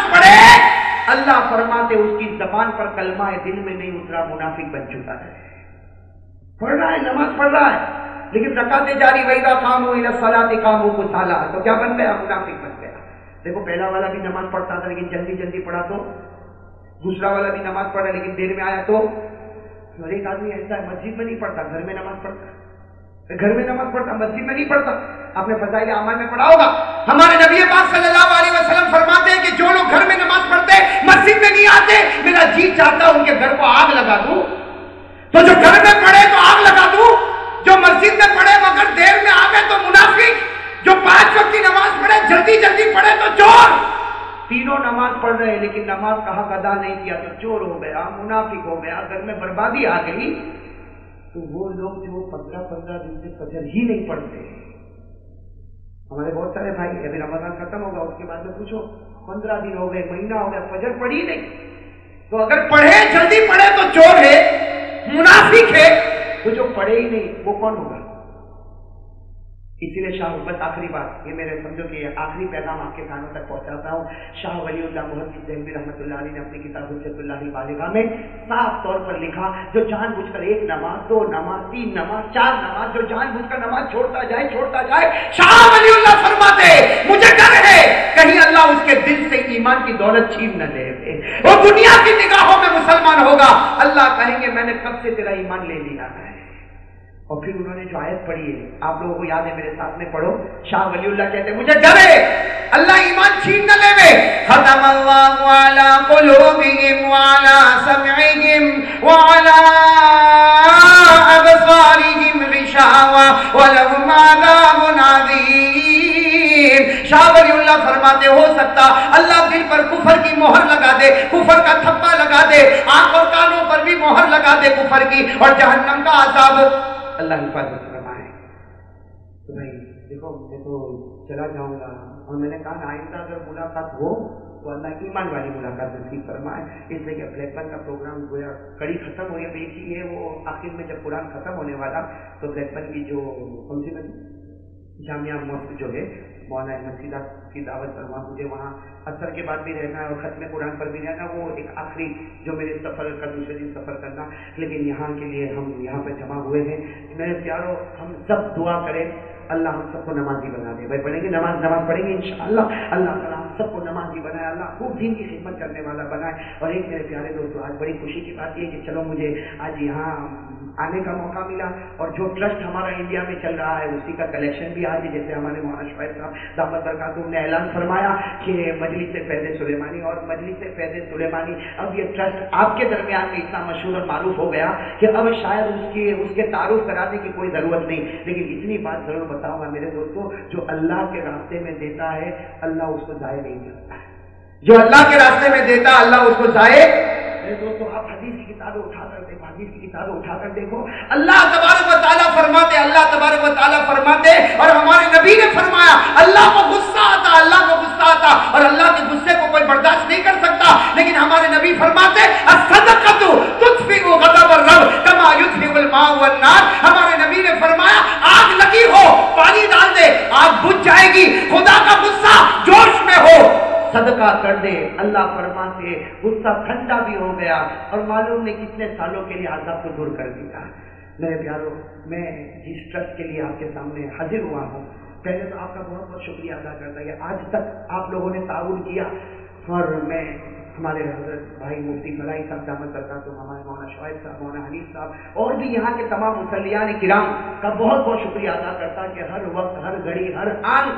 اللہ فرماتے اس کی زبان پر کلمہ دل میں نہیں اترا، منافق بن چکا ہے۔ پڑھ رہا ہے، نماز پڑھ رہا ہے، لیکن رکاتے جاری وہی کا کام ہو سلاتے کام ہو کو تو کیا بن گیا؟ منافق بن گیا۔ دیکھو، پہلا والا بھی نماز پڑھتا تھا، لیکن جلدی جلدی پڑھا تو۔ دوسرا والا بھی نماز پڑھا، لیکن دیر میں آیا تو۔ اور ایک آدمی ایسا ہے، مسجد میں نہیں پڑھتا، گھر میں نماز پڑھتا۔ میں گھر میں نماز پڑھتا، مسجد میں نہیں پڑھتا۔ آپ نے فضائل اعمال میں پڑھا ہوگا۔ ہمارے نبی پاک صلی اللہ علیہ وسلم فرماتے ہیں کہ جو لوگ گھر میں نماز پڑھتے، مسجد میں نہیں آتے، میرا جی چاہتا ان کے گھر کو آگ لگا دوں۔ تو جو گھر میں پڑھے تو آگ لگا دوں، جو مسجد میں پڑھے مگر دیر میں آ تو منافق۔ جو پانچ وقت کی نماز پڑھے، جلدی جلدی پڑھے تو چور۔ تینوں نماز پڑھ رہے لیکن نماز کا حق ادا نہیں کیا تو چور ہو گیا، منافق ہو گیا، گھر میں بربادی آ گئی۔ تو وہ لوگ جو پندرہ پندرہ دن سے فجر ہی نہیں پڑھتے۔ ہمارے بہت سارے بھائی ابھی رمضان ختم ہوگا، اس کے بعد میں پوچھو، پندرہ دن ہو گئے، مہینہ ہو گیا، فجر پڑھی نہیں۔ تو اگر پڑھے، جلدی پڑھے تو چور ہے، منافق ہے۔ وہ جو پڑھے ہی نہیں، وہ کون ہوگا؟ اسی لیے شاہ بس آخری بات یہ میرے سمجھو کہ آخری پیغام آپ کے کانوں تک پہنچاتا ہوں۔ شاہ ولی اللہ محمد دہلوی رحمۃ اللہ علیہ نے اپنی کتاب حجت اللہ بالغا میں صاف طور پر لکھا، جو جان بوجھ کر ایک نماز، دو نماز، تین نماز، چار نماز، جو جان بوجھ کر نماز چھوڑتا جائے چھوڑتا جائے، شاہ ولی اللہ فرماتے، مجھے ڈر ہے، کہیں اللہ اس کے دل سے ایمان کی دولت چھین نہ لے۔ وہ دنیا کی نگاہوں میں مسلمان ہوگا۔ اللہ کہیں گے، میں نے کب سے تیرا ایمان لے لیا ہے۔ اور پھر انہوں نے جو آیت پڑھی ہے، آپ لوگوں کو یاد ہے میرے ساتھ میں پڑھو، شاہ ولی اللہ کہتے ہیں، مجھے ڈر ہے اللہ ایمان چھین نہ لے وے ختم اللہ علی قلوبہم وعلی سمعہم وعلی ابصارہم غشاوہ ولہم عذاب عظیم۔ شاہ ولی اللہ فرماتے ہو سکتا، اللہ دل پر کفر کی مہر لگا دے، کفر کا تھپا لگا دے، آنکھ اور کانوں پر بھی مہر لگا دے کفر کی اور جہنم کا عذاب۔ اللہ حفاظت فرمائے۔ تو بھائی دیکھو، میں تو چلا جاؤں گا۔ اور میں نے کہا آئندہ اگر ملاقات ہو تو اللہ ایمان والی ملاقات نصیب فرمائے۔ اس لیے کہ بلیک بن کا پروگرام گویا کڑی ختم ہو گیا ایک ہی ہے وہ آخر میں جب قرآن ختم ہونے والا، تو بلیک بن کی جو کون سی بنی جامعہ موسٹ جو ہے مولانا مسیدہ کی دعوت فرما مجھے وہاں اثر کے بعد بھی رہنا ہے اور ختم قرآن پر بھی رہنا وہ ایک آخری جو میرے سفر کا دوسرے دن سفر کرنا، لیکن یہاں کے لیے ہم یہاں پہ جمع ہوئے ہیں۔ میرے پیاروں، ہم سب دعا کریں، اللہ ہم سب کو نمازی بنا دے۔ بھائی پڑھیں گے؟ نماز نماز پڑھیں گے انشاءاللہ۔ اللہ تعالیٰ ہم سب کو نمازی بنائے، اللہ خوب دین کی خدمت کرنے والا بنائے۔ اور ایک میرے پیارے دوستوں آج بڑی خوشی کی بات یہ کہ چلو مجھے آج یہاں آنے کا موقع ملا اور جو ٹرسٹ ہمارا انڈیا میں چل رہا ہے، اسی کا کلیکشن بھی آج جیسے ہمارے مولانا شاہد صاحب، دامت برکاتم نے اعلان فرمایا کہ مجلس فیض سلیمانی اور مجلس فیض سلیمانی، اب یہ ٹرسٹ آپ کے درمیان میں اتنا مشہور اور معروف ہو گیا کہ اب شاید اس کی اس کے تعارف کرانے کی کوئی ضرورت نہیں۔ لیکن اتنی بات ضرور بتاؤں گا میرے دوستوں جو اللہ کے راستے میں دیتا ہے، اللہ اس کو ضائع نہیں کرتا۔ جو اللہ کے راستے میں دیتا اللہ اس کو ضائع میرے دوستوں آپ حدیث کی کتابیں اٹھا کر حدیث کی کتابیں اٹھا کر دیکھو۔ اللہ تبارک و تعالیٰ فرماتے، اللہ تبارک و تعالیٰ فرماتے، اور ہمارے نبی نے فرمایا، اللہ کو غصہ آتا، اللہ کو غصہ آتا، اور اللہ کے غصے کو کوئی برداشت نہیں کر سکتا۔ لیکن ہمارے نبی فرماتے ہمارے نبی نے فرمایا، آگ لگی ہو، پانی ڈال دے، آگ بجھ جائے گی، خدا کا غصہ جوش میں ہو۔ صدقہ کر دے۔ اللہ فرماتے، غصہ ٹھنڈا بھی ہو گیا اور معلوم نے کتنے سالوں کے لیے عذاب کو دور کر دیا۔ میرے پیاروں، میں جس ٹرسٹ کے لیے آپ کے سامنے حاضر ہوا ہوں، پہلے تو آپ کا بہت بہت شکریہ ادا کرتا ہے آج تک آپ لوگوں نے تعاون کیا۔ اور میں ہمارے حضرت بھائی مفتی فلائی صاحب دامت کرتا تو ہمارے مولانا شعیب صاحب، مولانا حنیف صاحب، اور بھی یہاں کے تمام مسلیان کرام کا بہت بہت شکریہ ادا کرتا کہ ہر وقت، ہر گھڑی، ہر آن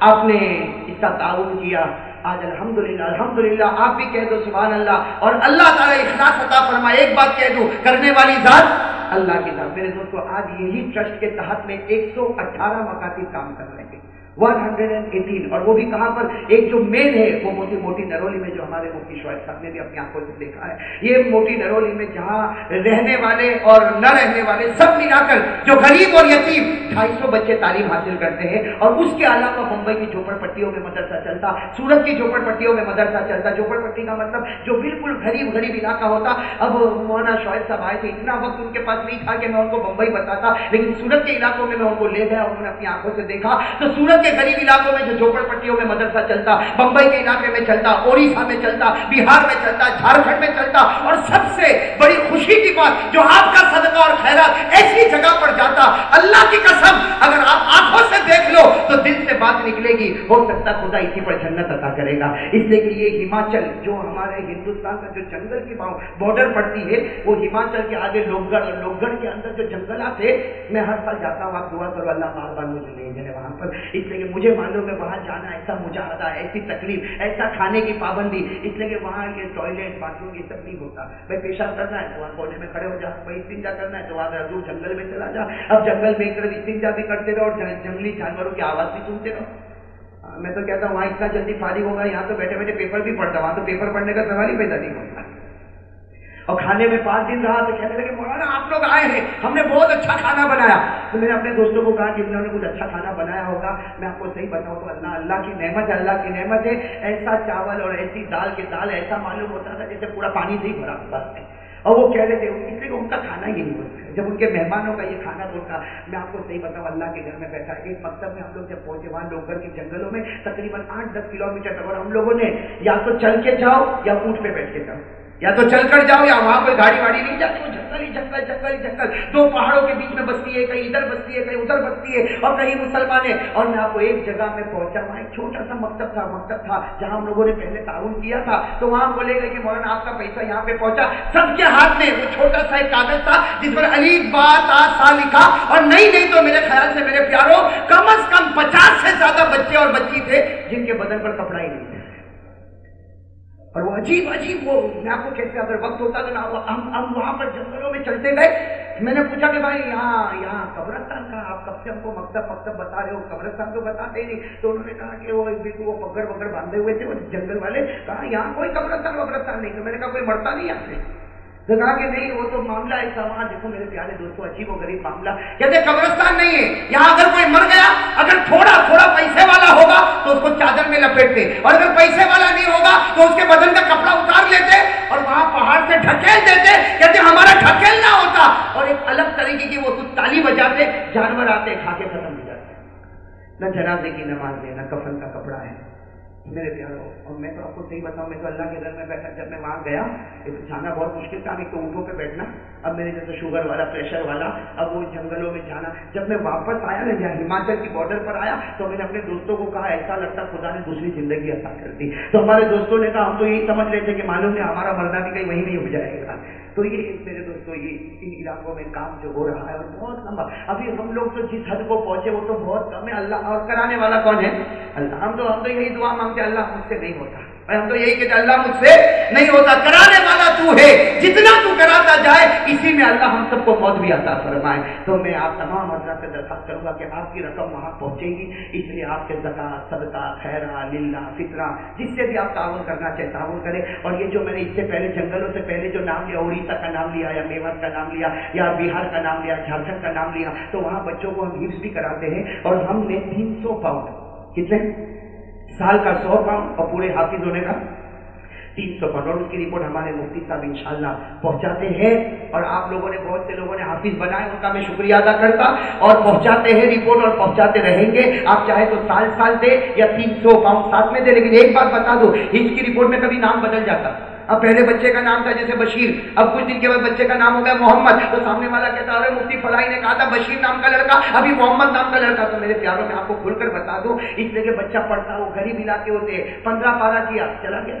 آپ نے اس کا تعاون کیا۔ آج الحمدللہ الحمدللہ، آپ بھی کہہ دو سبحان اللہ اور اللہ تعالیٰ اخلاص عطا فرمائے، ایک بات کہہ دوں، کرنے والی ذات اللہ کی ذات۔ میرے دوستو، آج یہی ٹرسٹ کے تحت میں ایک سو اٹھارہ مکاتب کام کر رہے ہیں۔ ون ہنڈریڈ اینڈ ایٹین اور وہ بھی کہاں پر؟ ایک جو مین ہے، وہ موٹی موٹی نرولی میں جو ہمارے مفتی شعیب صاحب نے بھی اپنی آنکھوں سے دیکھا ہے۔ یہ موٹی نرولی میں جہاں رہنے والے اور نہ رہنے والے سب ملا کر جو غریب اور یتیم ڈھائی سو بچے تعلیم حاصل کرتے ہیں اور اس کے علاوہ ممبئی کی جھوپڑ پٹیوں میں مدرسہ چلتا، سورت کی جھوپڑ پٹیوں میں مدرسہ چلتا۔ جھوپڑ پٹی کا مطلب جو بالکل غریب غریب علاقہ ہوتا۔ اب مولانا شعیب صاحب آئے تھے، اتنا وقت ان کے پاس نہیں تھا کہ میں ان کو ممبئی بتاتا، لیکن سورت کے علاقوں میں میں ان کو لے گیا، انہوں نے اپنی آنکھوں سے دیکھا۔ تو سورت کے غریب علاقوں میں جو جھوپڑ پٹیوں میں مدرسہ چلتا، بمبئی کے علاقے میں چلتا اوڑیسا میں چلتا، بہار میں چلتا، جھارکھنڈ میں چلتا، اور سب سے بڑی خوشی کی بات جو آپ کا صدقہ اور خیرات ایسی جگہ پر جاتا، اللہ کی قسم، اگر آپ آنکھوں سے دیکھ لو تو دل سے بات نکلے گی، ہو سکتا خدا اسی پر جنت عطا کرے گا۔ اس لیے کہ یہ ہماچل جو ہمارے ہندوستان کا جو جنگل کی بارڈر پڑتی ہے، وہ ہماچل کے آگے لوگ گڑھ اور لوگ گڑھ کے اندر جو جنگلات ہے میں ہر سال جاتا ہوں، آپ دعا کرو، اللہ بار بار مجھے لے جائے وہاں پر اس لیے کہ مجھے معلوم ہے وہاں جانا ایسا مجاہدہ، ایسی تکلیف، ایسا کھانے کی پابندی۔ اس لیے کہ وہاں یہ ٹوائلٹ باتھ روم یہ سب نہیں ہوتا۔ بھائی پیشاب کرنا ہے تو وہاں کونے میں کھڑے ہو جا، بھائی استنجا کرنا ہے تو وہاں دور جنگل میں چلا جا۔ اب جنگل میں ایک طرف استنجا بھی کرتے رہو اور جنگلی جانوروں کی آواز بھی سنتے رہو۔ ہاں، میں تو کہتا ہوں وہاں اتنا جلدی فارغ ہوگا، یہاں تو بیٹھے بیٹھے پیپر بھی پڑھتا، وہاں تو پیپر پڑھنے کا سوال ہی پیدا نہیں ہوتا۔ اور کھانے میں پانچ دن رہا تو کہنے لگے، مولانا، آپ لوگ آئے ہیں، ہم نے بہت اچھا کھانا بنایا۔ تو میں نے اپنے دوستوں کو کہا کہ انہوں نے کچھ اچھا کھانا بنایا ہوگا، میں آپ کو صحیح بتاؤں تو اللہ اللہ کی نعمت ہے، اللہ کی نعمت ہے۔ ایسا چاول اور ایسی دال کے دال ایسا معلوم ہوتا تھا جیسے پورا پانی سے ہی بھرا ہوا ہے۔ اور وہ کہہ رہے تھے، اس لیے کہ ان کا کھانا ہی نہیں ہوتا جب ان کے مہمانوں کا یہ کھانا تو کا میں آپ کو صحیح بتاؤں، اللہ کے گھر میں بیٹھا ایک مکتب میں ہم لوگ جب پہنچے، وہاں لوگ کے جنگلوں میں تقریباً آٹھ دس کلو میٹر اور ہم لوگوں نے یا تو چل کے جاؤ یا اونٹ پہ بیٹھ کے جاؤ۔ یا تو چل کر جاؤ یا وہاں کوئی گاڑی واڑی نہیں جاتی؟ وہ جنگل ہی جنگل جنگل ہی جنگل۔ دو پہاڑوں کے بیچ میں بستی ہے، کہیں ادھر بستی ہے، کہیں ادھر بستی ہے اور کہیں مسلمان ہے اور میں آپ کو ایک جگہ میں پہنچا وہاں ایک چھوٹا سا مکتب تھا مکتب تھا جہاں ہم لوگوں نے پہلے تعاون کیا تھا۔ تو وہاں بولے گا کہ مولانا آپ کا پیسہ یہاں پہ پہنچا۔ سب کے ہاتھ میں وہ چھوٹا سا ایک کاغذ تھا جس پر علی بات سا لکھا۔ اور نہیں نہیں تو میرے خیال سے میرے پیاروں، کم از کم پچاس سے زیادہ بچے اور بچی تھے جن کے بدن پر کپڑا ہی نہیں تھا۔ اور وہ عجیب عجیب وہ میں آپ کو کہتے اگر وقت ہوتا تو ہم ہم وہاں پر جنگلوں میں چلتے گئے۔ میں نے پوچھا کہ بھائی، یہاں یہاں قبرستان کا آپ کب سے ہم کو مکتب مکتب بتا رہے ہو؟ قبرستان تو بتاتے ہی نہیں۔ تو انہوں نے کہا کہ وہ بالکل وہ پکڑ پکڑ باندھے ہوئے تھے، وہ جنگل والے۔ کہا، یہاں کوئی قبرستان وبرستان نہیں۔ تو میں نے کہا، کوئی مرتا نہیں یہاں سے؟ تو کہ نہیں، وہ تو معاملہ ایسا وہاں دیکھو میرے پیارے دوستوں عجیب و غریب معاملہ۔ کہتے قبرستان نہیں ہے۔ یہاں اگر کوئی مر گیا، اگر تھوڑا تھوڑا پیسے والا ہوگا، تو اس کو چادر میں لپیٹتے۔ اور اگر پیسے والا نہیں ہوگا، تو اس کے بدن کا کپڑا اتار لیتے اور وہاں پہاڑ سے ڈھکیل دیتے۔ کہتے ہمارا ڈھکیلنا ہوتا۔ اور ایک الگ طریقے کی وہ تالی بجاتے، جانور آتے، کھا کے ختم ہو جاتے۔ نہ جنازے کی نماز ہے، نہ کفن کا کپڑا ہے۔ میرے پیاروں اور میں تو آپ کو صحیح بتاؤں، میں تو اللہ کے گھر میں بیٹھا، جب میں وہاں گیا جانا بہت مشکل تھا، ایک تو اونٹوں پہ بیٹھنا، اب میرے جیسے شوگر والا، پریشر والا، اب وہ جنگلوں میں جانا، جب میں واپس آیا نا جہاں ہماچل کی بارڈر پر آیا، تو میں نے اپنے دوستوں کو کہا، ایسا لگتا خدا نے دوسری زندگی عطا کر دی۔ تو ہمارے دوستوں نے کہا، ہم تو یہی سمجھ رہے تھے کہ معلوم ہے ہمارا مرنا بھی کہیں وہیں نہیں ہو جائے گا۔ تو یہ میرے دوستوں، یہ ان علاقوں میں کام جو ہو رہا ہے، وہ بہت لمبا ابھی ہم لوگ تو جس حد کو پہنچے، وہ تو بہت کم ہے۔ اللہ اور کرانے والا کون ہے؟ اللہ۔ ہم تو ہم تو یہی دعا مانگتے، اللہ مجھ سے نہیں ہوتا۔ ہم تو یہی کہتے، اللہ مجھ سے نہیں ہوتا۔ کرانے والا ہم سب کو موت بھی عطا فرمائے۔ تو میں آپ تمام حضرات سے درخواست کروں گا کہ آپ کی رقم وہاں پہنچے گی۔ اس لیے آپ کے زکا صدقہ، خیرہ، للہ، فطرہ، جس سے بھی آپ تعاون کرنا چاہے تعاون کریں۔ اور یہ جو میں نے اس سے پہلے جنگلوں سے پہلے جو نام لیا، اڑیسہ کا نام لیا، یا میوت کا نام لیا، یا بہار کا نام لیا، جھارکھنڈ کا نام لیا، تو وہاں بچوں کو ہم حفظ بھی کراتے ہیں۔ اور ہم نے تین سو پاؤنڈ، کتنے؟ سال کا سو پاؤنڈ اور پورے حافظ ہونے کا۔ تین سو پر اور اس کی رپورٹ ہمارے مفتی صاحب انشاءاللہ پہنچاتے ہیں اور آپ لوگوں نے بہت سے لوگوں نے حافظ بنائے، ان کا میں شکریہ ادا کرتا اور پہنچاتے ہیں رپورٹ اور پہنچاتے رہیں گے۔ آپ چاہے تو سال سال دے یا تین سو پاؤنڈ ساتھ میں دے لیکن ایک بات بتا دو، ہنس کی رپورٹ میں کبھی نام بدل جاتا۔ اب پہلے بچے کا نام تھا جیسے بشیر، اب کچھ دن کے بعد بچے کا نام ہو گیا محمد۔ تو سامنے والا کہتا ہے مفتی فلائی نے کہا تھا بشیر نام کا لڑکا، ابھی محمد نام کا لڑکا۔ تو میرے پیاروں میں آپ کو کھل کر بتا دوں، اس لیے کہ بچہ پڑھتا ہو غریب علاقے ہوتے ہیں۔ پندرہ پارہ کیا، چلا گیا۔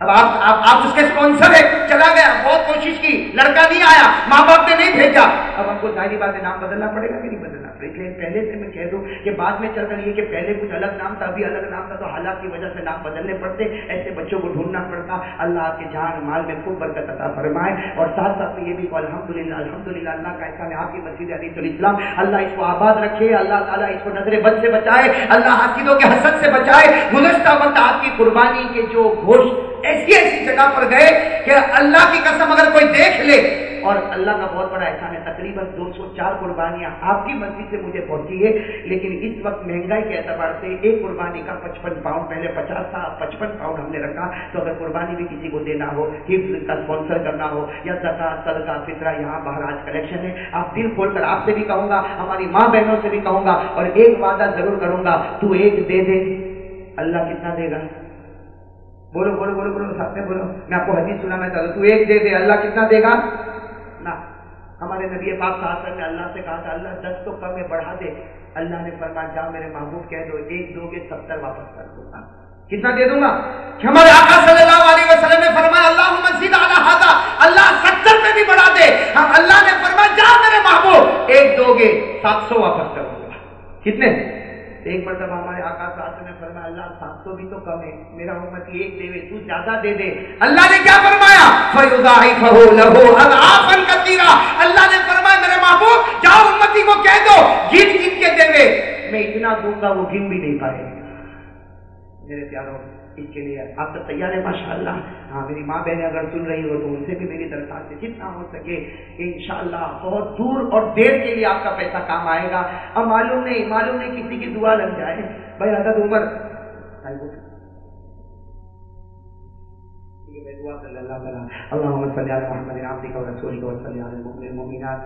اب آپ آپ اس کے اسپانسر ہے چلا گیا. بہت کوشش کی. لڑکا نہیں آیا. ماں باپ نے نہیں بھیجا. اب ہم کو ظاہری بات ہے، نام بدلنا پڑے گا کہ نہیں بدلنا پڑے گا؟ پہلے سے میں کہہ دوں کہ بعد میں چل کر یہ کہ پہلے کچھ الگ نام تھا، ابھی الگ نام تھا، تو حالات کی وجہ سے نام بدلنے پڑتے. ایسے بچوں کو ڈھونڈنا پڑتا. اللہ آپ کے جان مال میں خوب برکت عطا فرمائے. اور ساتھ ساتھ میں یہ بھی کہ الحمد للہ الحمد للہ اللہ کا ایسا آپ کی مسجد علی الاسلام. اللہ اس کو آباد رکھے، اللہ تعالیٰ اس کو نظر بد سے بچائے، اللہ حاصلوں کے حسد سے بچائے. گزشتہ وقت آپ کی قربانی کے جو گوشت ایسی ایسی جگہ پر گئے کہ اللہ کی قسم اگر کوئی دیکھ لے۔ اور اللہ کا بہت بڑا احسان ہے، تقریباً دو سو چار قربانیاں آپ کی مرضی سے مجھے پہنچی ہے لیکن اس وقت مہنگائی کے اعتبار سے ایک قربانی کا پچپن پاؤنڈ، پہلے پچاس تھا پچپن پاؤنڈ ہم نے رکھا۔ تو اگر قربانی بھی کسی کو دینا ہو، حفظ کا اسپانسر کرنا ہو، یا زکات صدقہ، فطرہ، یہاں باہر آج کلیکشن ہے، آپ دل کھول کر آپ سے بھی کہوں گا، ہماری ماں بہنوں سے بھی کہوں گا، اور ایک وعدہ ضرور کروں گا، تو ایک دے دے۔ اللہ کتنا دے گا؟ بولو بولو بولو بولو سامنے بولو میں آپ کو حدیث سنانا چاہتا ہوں تو ایک دے دے اللہ کتنا دے گا نہ ہمارے نبی پاک صاحب اللہ نے اللہ سے کہا تھا اللہ دس تو کم میں بڑھا دے اللہ نے فرمایا جا میرے محبوب کہہ دو ایک دو کے ستر واپس کر دوں گا کتنا دے دوں گا ہمارے آقا صلی اللہ علیہ وسلم نے فرمایا اللہ مسجد اعلیٰ ہاتھا اللہ ستر میں بھی بڑھا دے ہم اللہ نے فرمایا جا میرے محبوب ایک دو گے سات سو واپس کر دوں گا کتنے ایک مرتبہ ہمارے آقا صاحب نے فرمایا، اللہ سات سو بھی تو کم ہے، میرا امت ایک دے تو زیادہ دے دے۔ اللہ نے کیا فرمایا؟ اللہ نے فرمایا، میرے محبوب، جاؤ امتی کو کہہ دو گن گن کے دے میں اتنا دوں گا، وہ گن بھی نہیں پائے میرے پیاروں اس کے لیے آپ سب تیار ہیں؟ ماشاء اللہ ہاں میری ماں بہنیں اگر سن رہی ہو تو ان سے بھی میری درخواست ہے جتنا ہو سکے کہ انشاءاللہ بہت دور اور دیر کے لیے آپ کا پیسہ کام آئے گا. اب معلوم نہیں معلوم نہیں کسی کی دعا لگ جائے. بھائی، حضرت عمر. میں دعا صلی اللہ تعالیٰ. اللہ محمد رسول کو صلی اللہ المؤمنات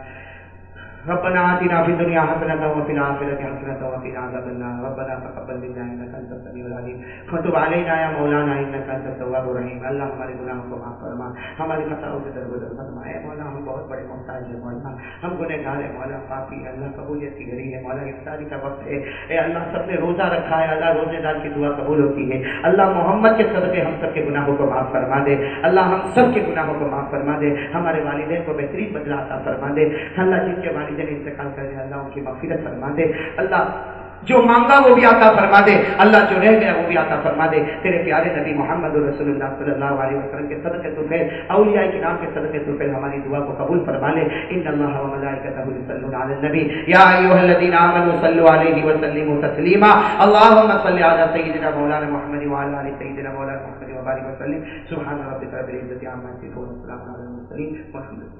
ربنا آتنا في الدنيا حسنة وفي الآخرة حسنة وقنا عذاب النار. ربنا تقبل منا إنك أنت السميع العليم. وتب علينا يا مولانا إنك أنت التواب الرحيم. اللہ ہمارے گناہوں کو معاف فرما ہماری خطاؤں سے درگزر فرما اے مولا ہم بہت بڑے محتاج ہیں مولا ہم گنہگار ہیں مولا پاپی اللہ قبولیت کی گھڑی ہے مولا افطاری کا وقت ہے. اے اللہ، سب نے روزہ رکھا ہے. اللہ روزے دار کی دعا قبول ہوتی ہے. اللہ محمد کے صدقے ہم سب کے گناہوں کو معاف فرما دے. اللہ ہم سب کے گناہوں کو معاف فرما دے. ہمارے والدین کو بہترین بدلہ عطا فرما دے. اللہ جن کے والدین انتقال کر دے اللہ ان کی مغفرت فرما دے۔ اللہ جو مانگا وہ بھی عطا فرما دے۔ اللہ جو رہ گیا وہ بھی عطا فرما دے۔ تیرے پیارے نبی محمد رسول اللہ صلی اللہ علیہ وسلم کے صدقے تو پھر اولیاء کے نام کے صدقے تو پھر ہماری دعا کو قبول فرما لے۔ ان اللہ و ملائکتہ یصلون علی النبی۔ یا ایھا الذین آمنوا صلوا علیہ وسلموا تسلیما۔ اللهم صل علی سیدنا مولانا محمد وعلى ال سیدنا مولانا محمد وبارک وسلم۔ سبحان ربک رب العزت عما یصفون وسلام علی المرسلین۔ والحمد لله